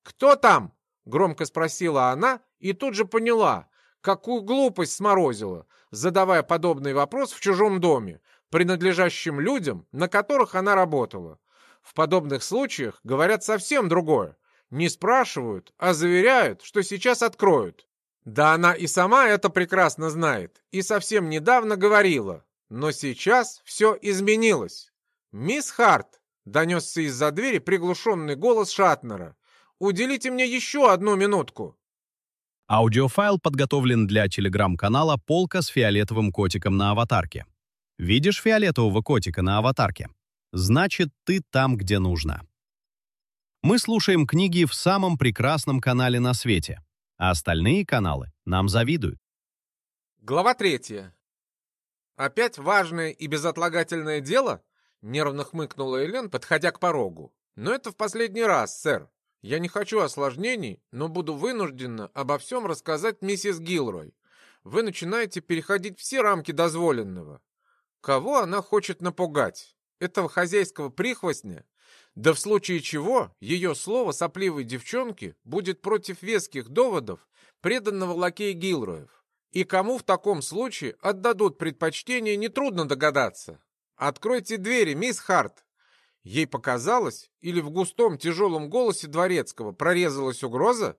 «Кто там?» — громко спросила она и тут же поняла, какую глупость сморозила, задавая подобный вопрос в чужом доме, принадлежащем людям, на которых она работала. В подобных случаях говорят совсем другое. Не спрашивают, а заверяют, что сейчас откроют. Да она и сама это прекрасно знает, и совсем недавно говорила, но сейчас все изменилось. «Мисс Харт!» — донесся из-за двери приглушенный голос Шатнера. «Уделите мне еще одну минутку!» Аудиофайл подготовлен для телеграм-канала «Полка с фиолетовым котиком на аватарке». Видишь фиолетового котика на аватарке? Значит, ты там, где нужно. Мы слушаем книги в самом прекрасном канале на свете, а остальные каналы нам завидуют. Глава третья. «Опять важное и безотлагательное дело?» — нервно хмыкнула Элен, подходя к порогу. «Но это в последний раз, сэр. Я не хочу осложнений, но буду вынуждена обо всем рассказать миссис Гилрой. Вы начинаете переходить все рамки дозволенного. Кого она хочет напугать? Этого хозяйского прихвостня? Да в случае чего ее слово сопливой девчонки будет против веских доводов преданного лакея Гилроев. И кому в таком случае отдадут предпочтение, нетрудно догадаться. «Откройте двери, мисс Харт!» Ей показалось, или в густом тяжелом голосе дворецкого прорезалась угроза?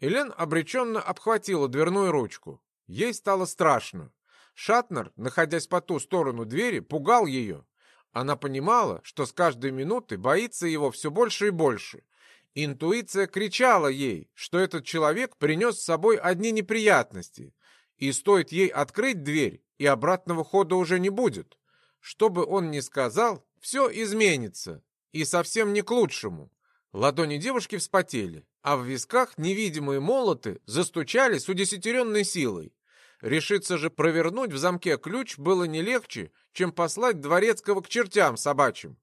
Элен обреченно обхватила дверную ручку. Ей стало страшно. Шатнер, находясь по ту сторону двери, пугал ее. Она понимала, что с каждой минуты боится его все больше и больше. Интуиция кричала ей, что этот человек принес с собой одни неприятности, и стоит ей открыть дверь, и обратного хода уже не будет. Что бы он ни сказал, все изменится, и совсем не к лучшему. Ладони девушки вспотели, а в висках невидимые молоты застучали с удесятеренной силой. Решиться же провернуть в замке ключ было не легче, чем послать дворецкого к чертям собачьим.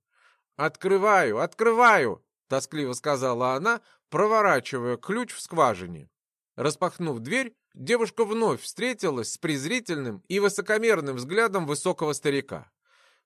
«Открываю, открываю!» — тоскливо сказала она, проворачивая ключ в скважине. Распахнув дверь, девушка вновь встретилась с презрительным и высокомерным взглядом высокого старика.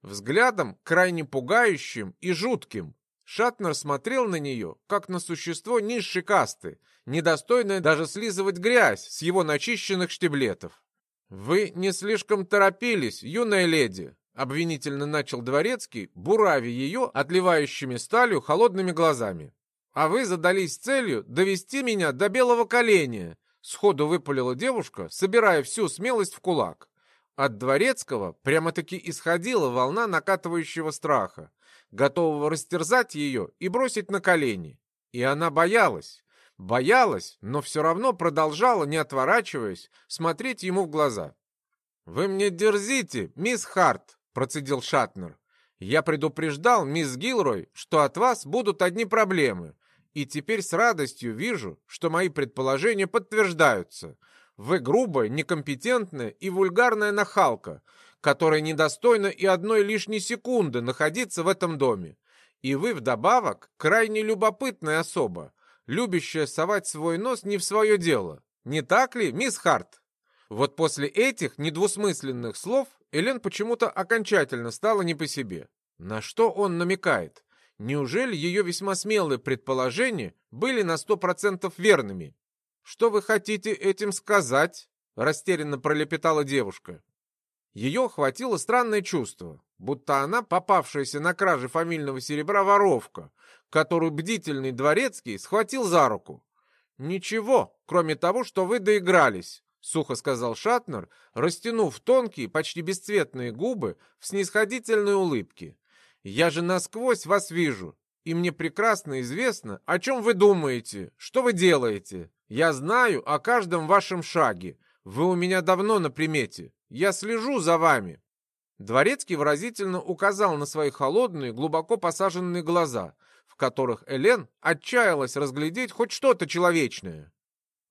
Взглядом крайне пугающим и жутким. Шатнер смотрел на нее, как на существо низшей касты, недостойное даже слизывать грязь с его начищенных штиблетов. «Вы не слишком торопились, юная леди», — обвинительно начал дворецкий, бурави ее отливающими сталью холодными глазами. «А вы задались целью довести меня до белого коленя», — сходу выпалила девушка, собирая всю смелость в кулак. От дворецкого прямо-таки исходила волна накатывающего страха, готового растерзать ее и бросить на колени. И она боялась. Боялась, но все равно продолжала, не отворачиваясь, смотреть ему в глаза. «Вы мне дерзите, мисс Харт», — процедил Шатнер. «Я предупреждал мисс Гилрой, что от вас будут одни проблемы, и теперь с радостью вижу, что мои предположения подтверждаются. Вы грубая, некомпетентная и вульгарная нахалка, которая недостойна и одной лишней секунды находиться в этом доме. И вы вдобавок крайне любопытная особа, любящая совать свой нос не в свое дело. Не так ли, мисс Харт? Вот после этих недвусмысленных слов Элен почему-то окончательно стала не по себе. На что он намекает? Неужели ее весьма смелые предположения были на сто процентов верными? «Что вы хотите этим сказать?» — растерянно пролепетала девушка. Ее охватило странное чувство, будто она попавшаяся на краже фамильного серебра воровка, которую бдительный дворецкий схватил за руку. «Ничего, кроме того, что вы доигрались», — сухо сказал Шатнер, растянув тонкие, почти бесцветные губы в снисходительной улыбке. «Я же насквозь вас вижу, и мне прекрасно известно, о чем вы думаете, что вы делаете. Я знаю о каждом вашем шаге. Вы у меня давно на примете. Я слежу за вами». Дворецкий выразительно указал на свои холодные, глубоко посаженные глаза, в которых Элен отчаялась разглядеть хоть что-то человечное.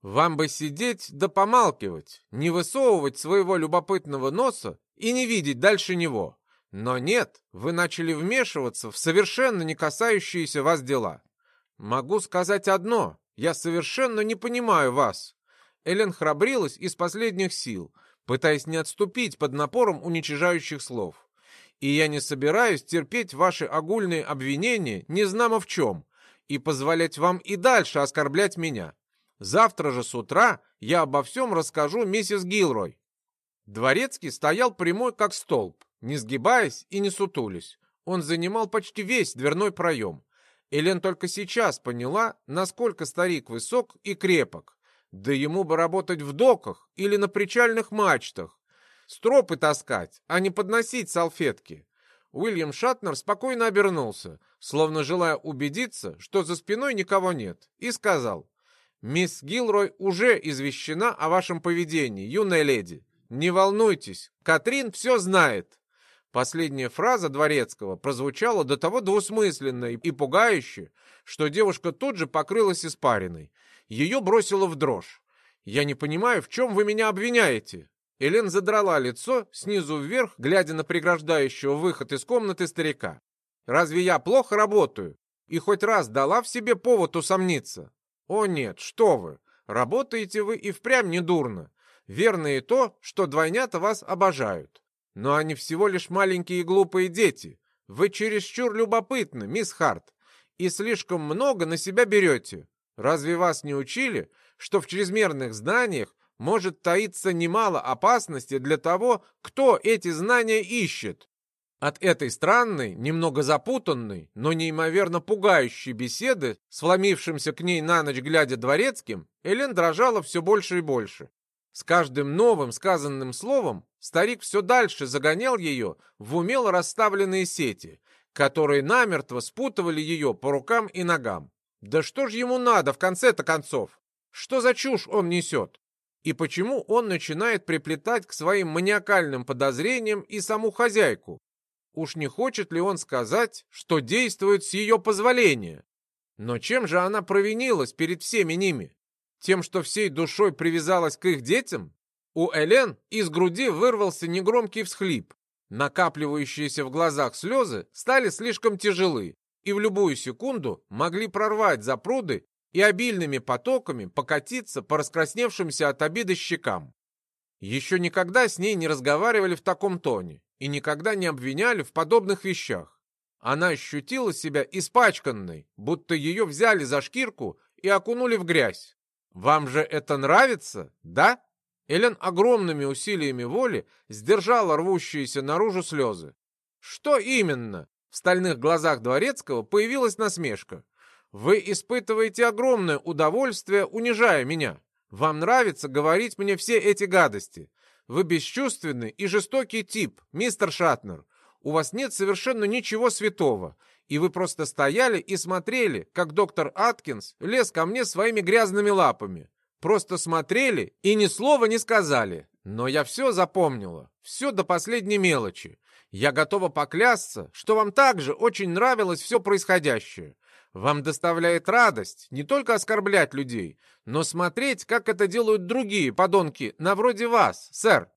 «Вам бы сидеть да помалкивать, не высовывать своего любопытного носа и не видеть дальше него. Но нет, вы начали вмешиваться в совершенно не касающиеся вас дела. Могу сказать одно, я совершенно не понимаю вас». Элен храбрилась из последних сил — пытаясь не отступить под напором уничижающих слов. И я не собираюсь терпеть ваши огульные обвинения, не знамо в чем, и позволять вам и дальше оскорблять меня. Завтра же с утра я обо всем расскажу миссис Гилрой». Дворецкий стоял прямой, как столб, не сгибаясь и не сутулясь. Он занимал почти весь дверной проем. Элен только сейчас поняла, насколько старик высок и крепок, да ему бы работать в доках или на причальных мачтах. Стропы таскать, а не подносить салфетки. Уильям Шатнер спокойно обернулся, словно желая убедиться, что за спиной никого нет, и сказал, «Мисс Гилрой уже извещена о вашем поведении, юная леди. Не волнуйтесь, Катрин все знает». Последняя фраза Дворецкого прозвучала до того двусмысленно и пугающе, что девушка тут же покрылась испариной. Ее бросило в дрожь. «Я не понимаю, в чем вы меня обвиняете?» Элен задрала лицо снизу вверх, глядя на преграждающего выход из комнаты старика. «Разве я плохо работаю? И хоть раз дала в себе повод усомниться?» «О нет, что вы! Работаете вы и впрямь недурно. Верно и то, что двойнята вас обожают. Но они всего лишь маленькие и глупые дети. Вы чересчур любопытны, мисс Харт, и слишком много на себя берете. Разве вас не учили, что в чрезмерных знаниях может таиться немало опасности для того, кто эти знания ищет? От этой странной, немного запутанной, но неимоверно пугающей беседы с вломившимся к ней на ночь глядя дворецким, Элен дрожала все больше и больше. С каждым новым сказанным словом старик все дальше загонял ее в умело расставленные сети, которые намертво спутывали ее по рукам и ногам. Да что ж ему надо в конце-то концов? Что за чушь он несет? И почему он начинает приплетать к своим маниакальным подозрениям и саму хозяйку? Уж не хочет ли он сказать, что действует с ее позволения? Но чем же она провинилась перед всеми ними? Тем, что всей душой привязалась к их детям? У Элен из груди вырвался негромкий всхлип. Накапливающиеся в глазах слезы стали слишком тяжелы и в любую секунду могли прорвать запруды и обильными потоками покатиться по раскрасневшимся от обиды щекам. Еще никогда с ней не разговаривали в таком тоне и никогда не обвиняли в подобных вещах. Она ощутила себя испачканной, будто ее взяли за шкирку и окунули в грязь. «Вам же это нравится, да?» Элен огромными усилиями воли сдержала рвущиеся наружу слезы. «Что именно?» В стальных глазах Дворецкого появилась насмешка. «Вы испытываете огромное удовольствие, унижая меня. Вам нравится говорить мне все эти гадости. Вы бесчувственный и жестокий тип, мистер Шатнер. У вас нет совершенно ничего святого и вы просто стояли и смотрели, как доктор Аткинс лез ко мне своими грязными лапами. Просто смотрели и ни слова не сказали. Но я все запомнила, все до последней мелочи. Я готова поклясться, что вам также очень нравилось все происходящее. Вам доставляет радость не только оскорблять людей, но смотреть, как это делают другие подонки, на вроде вас, сэр.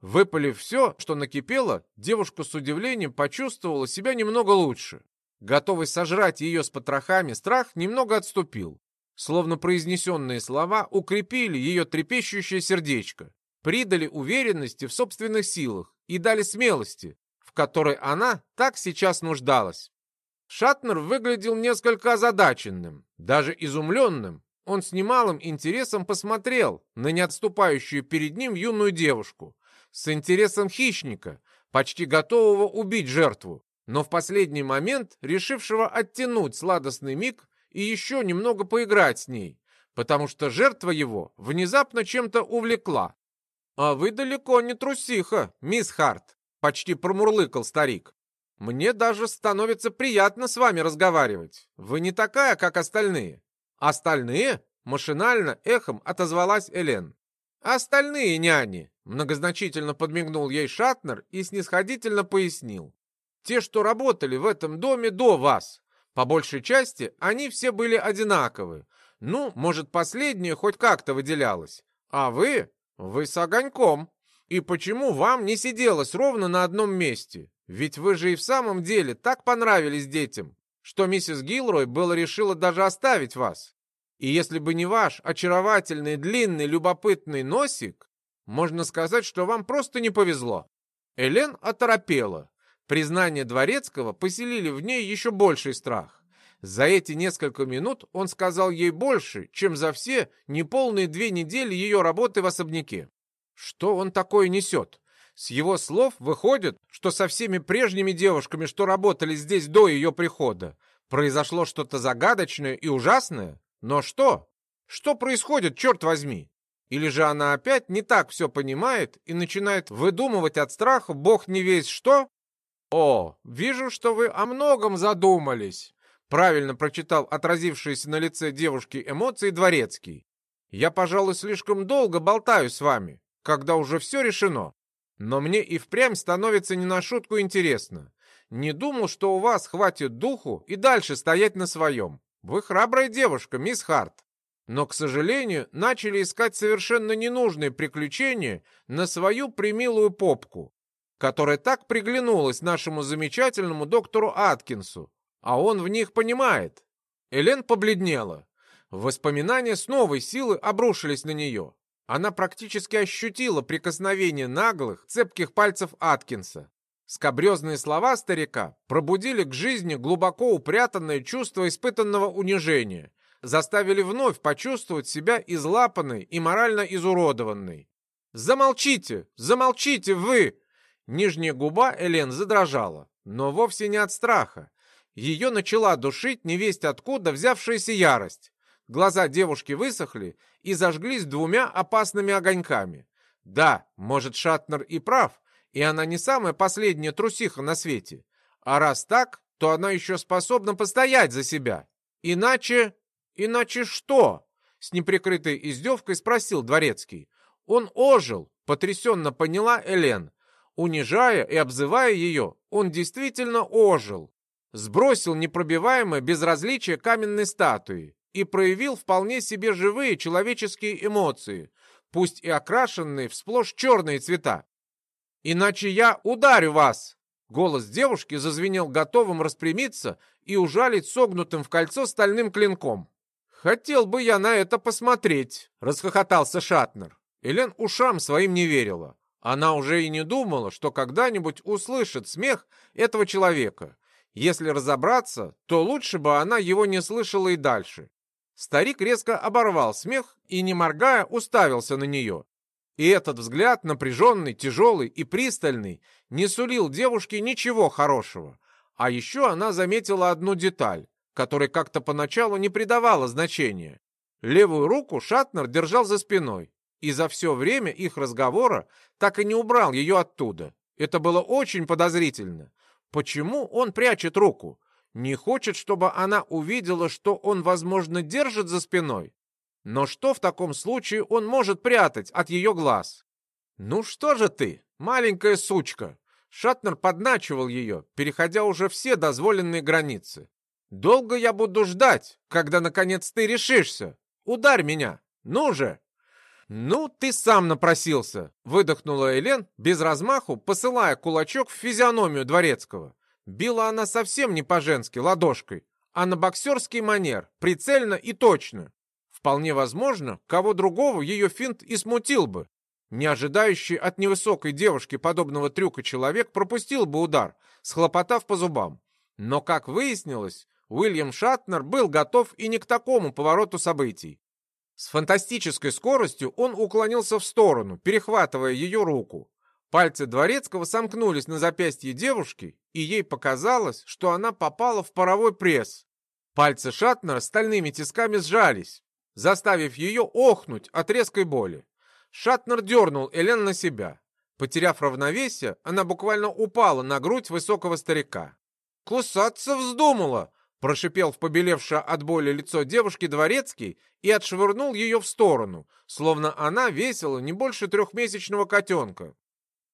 Выпалив все, что накипело, девушка с удивлением почувствовала себя немного лучше. Готовый сожрать ее с потрохами, страх немного отступил. Словно произнесенные слова укрепили ее трепещущее сердечко, придали уверенности в собственных силах и дали смелости, в которой она так сейчас нуждалась. Шатнер выглядел несколько озадаченным, даже изумленным. Он с немалым интересом посмотрел на неотступающую перед ним юную девушку, с интересом хищника, почти готового убить жертву, но в последний момент решившего оттянуть сладостный миг и еще немного поиграть с ней, потому что жертва его внезапно чем-то увлекла. «А вы далеко не трусиха, мисс Харт», — почти промурлыкал старик. «Мне даже становится приятно с вами разговаривать. Вы не такая, как остальные». «Остальные?» — машинально эхом отозвалась Элен. «Остальные няни», — многозначительно подмигнул ей Шатнер и снисходительно пояснил. «Те, что работали в этом доме до вас. По большей части они все были одинаковы. Ну, может, последняя хоть как-то выделялась. А вы? Вы с огоньком. И почему вам не сиделось ровно на одном месте? Ведь вы же и в самом деле так понравились детям, что миссис Гилрой было решила даже оставить вас. И если бы не ваш очаровательный, длинный, любопытный носик, можно сказать, что вам просто не повезло. Элен оторопела. Признание Дворецкого поселили в ней еще больший страх. За эти несколько минут он сказал ей больше, чем за все неполные две недели ее работы в особняке. Что он такое несет? С его слов выходит, что со всеми прежними девушками, что работали здесь до ее прихода, произошло что-то загадочное и ужасное? Но что? Что происходит, черт возьми? Или же она опять не так все понимает и начинает выдумывать от страха бог не весь что? «О, вижу, что вы о многом задумались», — правильно прочитал отразившиеся на лице девушки эмоции Дворецкий. «Я, пожалуй, слишком долго болтаю с вами, когда уже все решено. Но мне и впрямь становится не на шутку интересно. Не думал, что у вас хватит духу и дальше стоять на своем. Вы храбрая девушка, мисс Харт. Но, к сожалению, начали искать совершенно ненужные приключения на свою примилую попку которая так приглянулась нашему замечательному доктору Аткинсу, а он в них понимает. Элен побледнела. Воспоминания с новой силы обрушились на нее. Она практически ощутила прикосновение наглых, цепких пальцев Аткинса. Скобрезные слова старика пробудили к жизни глубоко упрятанное чувство испытанного унижения, заставили вновь почувствовать себя излапанной и морально изуродованной. «Замолчите! Замолчите вы!» Нижняя губа Элен задрожала, но вовсе не от страха. Ее начала душить невесть откуда взявшаяся ярость. Глаза девушки высохли и зажглись двумя опасными огоньками. Да, может, Шатнер и прав, и она не самая последняя трусиха на свете. А раз так, то она еще способна постоять за себя. Иначе... Иначе что? С неприкрытой издевкой спросил Дворецкий. Он ожил, потрясенно поняла Элен. Унижая и обзывая ее, он действительно ожил, сбросил непробиваемое безразличие каменной статуи и проявил вполне себе живые человеческие эмоции, пусть и окрашенные в сплошь черные цвета. «Иначе я ударю вас!» Голос девушки зазвенел готовым распрямиться и ужалить согнутым в кольцо стальным клинком. «Хотел бы я на это посмотреть!» — расхохотался Шатнер. Элен ушам своим не верила. Она уже и не думала, что когда-нибудь услышит смех этого человека. Если разобраться, то лучше бы она его не слышала и дальше. Старик резко оборвал смех и, не моргая, уставился на нее. И этот взгляд, напряженный, тяжелый и пристальный, не сулил девушке ничего хорошего. А еще она заметила одну деталь, которой как-то поначалу не придавала значения. Левую руку Шатнер держал за спиной, и за все время их разговора так и не убрал ее оттуда. Это было очень подозрительно. Почему он прячет руку? Не хочет, чтобы она увидела, что он, возможно, держит за спиной? Но что в таком случае он может прятать от ее глаз? «Ну что же ты, маленькая сучка!» Шатнер подначивал ее, переходя уже все дозволенные границы. «Долго я буду ждать, когда, наконец, ты решишься? Ударь меня! Ну же!» «Ну, ты сам напросился!» — выдохнула Элен, без размаху, посылая кулачок в физиономию Дворецкого. Била она совсем не по-женски, ладошкой, а на боксерский манер, прицельно и точно. Вполне возможно, кого другого ее финт и смутил бы. Не ожидающий от невысокой девушки подобного трюка человек пропустил бы удар, схлопотав по зубам. Но, как выяснилось, Уильям Шатнер был готов и не к такому повороту событий. С фантастической скоростью он уклонился в сторону, перехватывая ее руку. Пальцы Дворецкого сомкнулись на запястье девушки, и ей показалось, что она попала в паровой пресс. Пальцы Шатнера стальными тисками сжались, заставив ее охнуть от резкой боли. Шатнер дернул Элен на себя. Потеряв равновесие, она буквально упала на грудь высокого старика. «Кусаться вздумала!» — прошипел в побелевшее от боли лицо девушки дворецкий и отшвырнул ее в сторону, словно она весила не больше трехмесячного котенка.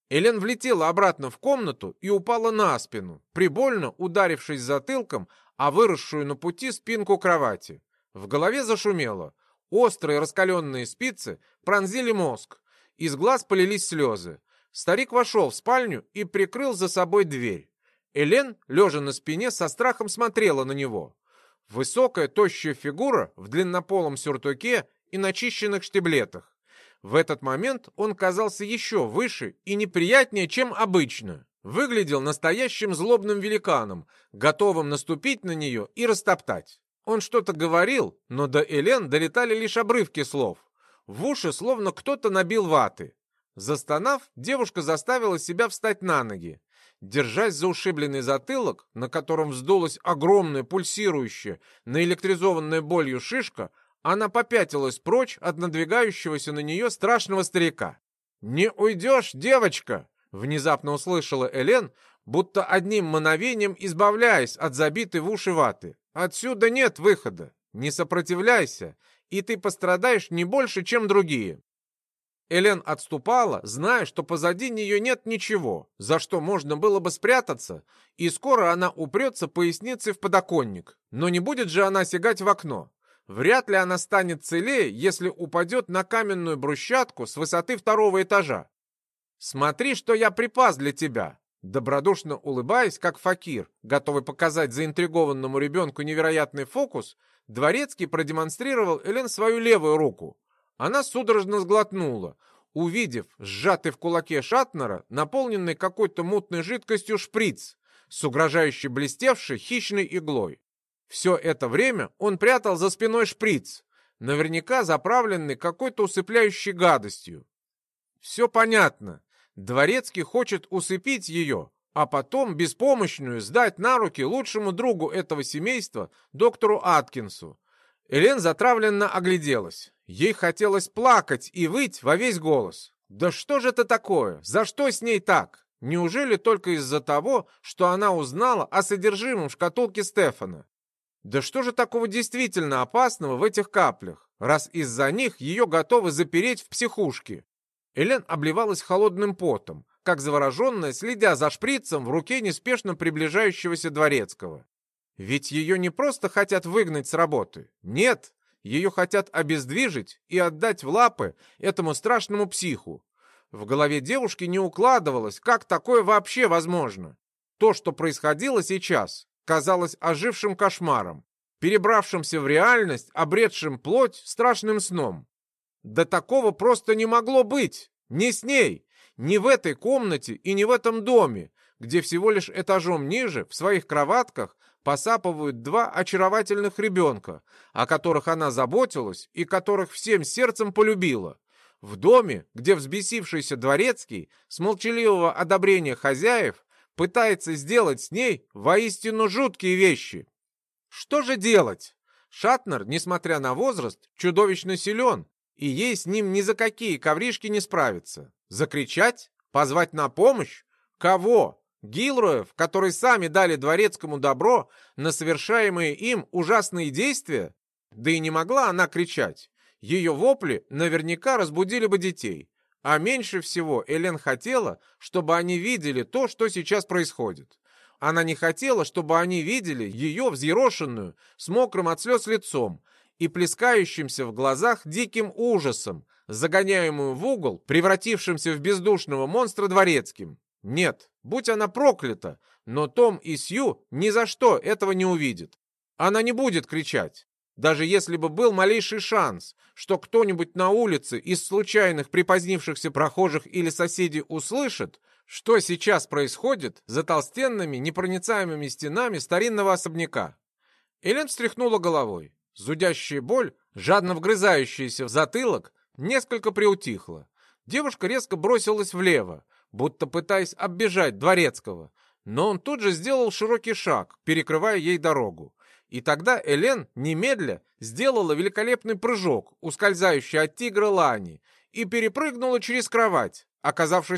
Элен влетела обратно в комнату и упала на спину, прибольно ударившись затылком о выросшую на пути спинку кровати. В голове зашумело. Острые раскаленные спицы пронзили мозг. Из глаз полились слезы. Старик вошел в спальню и прикрыл за собой дверь. Элен, лежа на спине, со страхом смотрела на него. Высокая, тощая фигура в длиннополом сюртуке и начищенных штиблетах. В этот момент он казался еще выше и неприятнее, чем обычно. Выглядел настоящим злобным великаном, готовым наступить на нее и растоптать. Он что-то говорил, но до Элен долетали лишь обрывки слов. В уши словно кто-то набил ваты. Застонав, девушка заставила себя встать на ноги. Держась за ушибленный затылок, на котором вздулась огромная пульсирующая, наэлектризованная болью шишка, она попятилась прочь от надвигающегося на нее страшного старика. «Не уйдешь, девочка!» — внезапно услышала Элен, будто одним мановением избавляясь от забитой в уши ваты. «Отсюда нет выхода. Не сопротивляйся, и ты пострадаешь не больше, чем другие». Элен отступала, зная, что позади нее нет ничего, за что можно было бы спрятаться, и скоро она упрется поясницей в подоконник. Но не будет же она сигать в окно. Вряд ли она станет целее, если упадет на каменную брусчатку с высоты второго этажа. «Смотри, что я припас для тебя!» Добродушно улыбаясь, как факир, готовый показать заинтригованному ребенку невероятный фокус, Дворецкий продемонстрировал Элен свою левую руку. Она судорожно сглотнула, увидев сжатый в кулаке Шатнера, наполненный какой-то мутной жидкостью шприц с угрожающе блестевшей хищной иглой. Все это время он прятал за спиной шприц, наверняка заправленный какой-то усыпляющей гадостью. Все понятно. Дворецкий хочет усыпить ее, а потом беспомощную сдать на руки лучшему другу этого семейства, доктору Аткинсу. Элен затравленно огляделась. Ей хотелось плакать и выть во весь голос. «Да что же это такое? За что с ней так? Неужели только из-за того, что она узнала о содержимом шкатулки Стефана? Да что же такого действительно опасного в этих каплях, раз из-за них ее готовы запереть в психушке? Элен обливалась холодным потом, как завороженная, следя за шприцем в руке неспешно приближающегося дворецкого. Ведь ее не просто хотят выгнать с работы. Нет, ее хотят обездвижить и отдать в лапы этому страшному психу. В голове девушки не укладывалось, как такое вообще возможно. То, что происходило сейчас, казалось ожившим кошмаром, перебравшимся в реальность, обретшим плоть страшным сном. Да такого просто не могло быть! Не с ней! Не в этой комнате и не в этом доме, где всего лишь этажом ниже, в своих кроватках, посапывают два очаровательных ребенка, о которых она заботилась и которых всем сердцем полюбила. В доме, где взбесившийся дворецкий с молчаливого одобрения хозяев пытается сделать с ней воистину жуткие вещи. Что же делать? Шатнер, несмотря на возраст, чудовищно силен, и ей с ним ни за какие ковришки не справиться. Закричать? Позвать на помощь? Кого? Гилроев, которые сами дали дворецкому добро на совершаемые им ужасные действия? Да и не могла она кричать. Ее вопли наверняка разбудили бы детей. А меньше всего Элен хотела, чтобы они видели то, что сейчас происходит. Она не хотела, чтобы они видели ее взъерошенную, с мокрым от слез лицом и плескающимся в глазах диким ужасом, загоняемую в угол, превратившимся в бездушного монстра дворецким. Нет, будь она проклята, но Том и Сью ни за что этого не увидят. Она не будет кричать. Даже если бы был малейший шанс, что кто-нибудь на улице из случайных припозднившихся прохожих или соседей услышит, Что сейчас происходит за толстенными, непроницаемыми стенами старинного особняка? Элен встряхнула головой. Зудящая боль, жадно вгрызающаяся в затылок, несколько приутихла. Девушка резко бросилась влево, будто пытаясь оббежать дворецкого, но он тут же сделал широкий шаг, перекрывая ей дорогу. И тогда Элен немедля сделала великолепный прыжок, ускользающий от тигра Лани, и перепрыгнула через кровать, оказавшись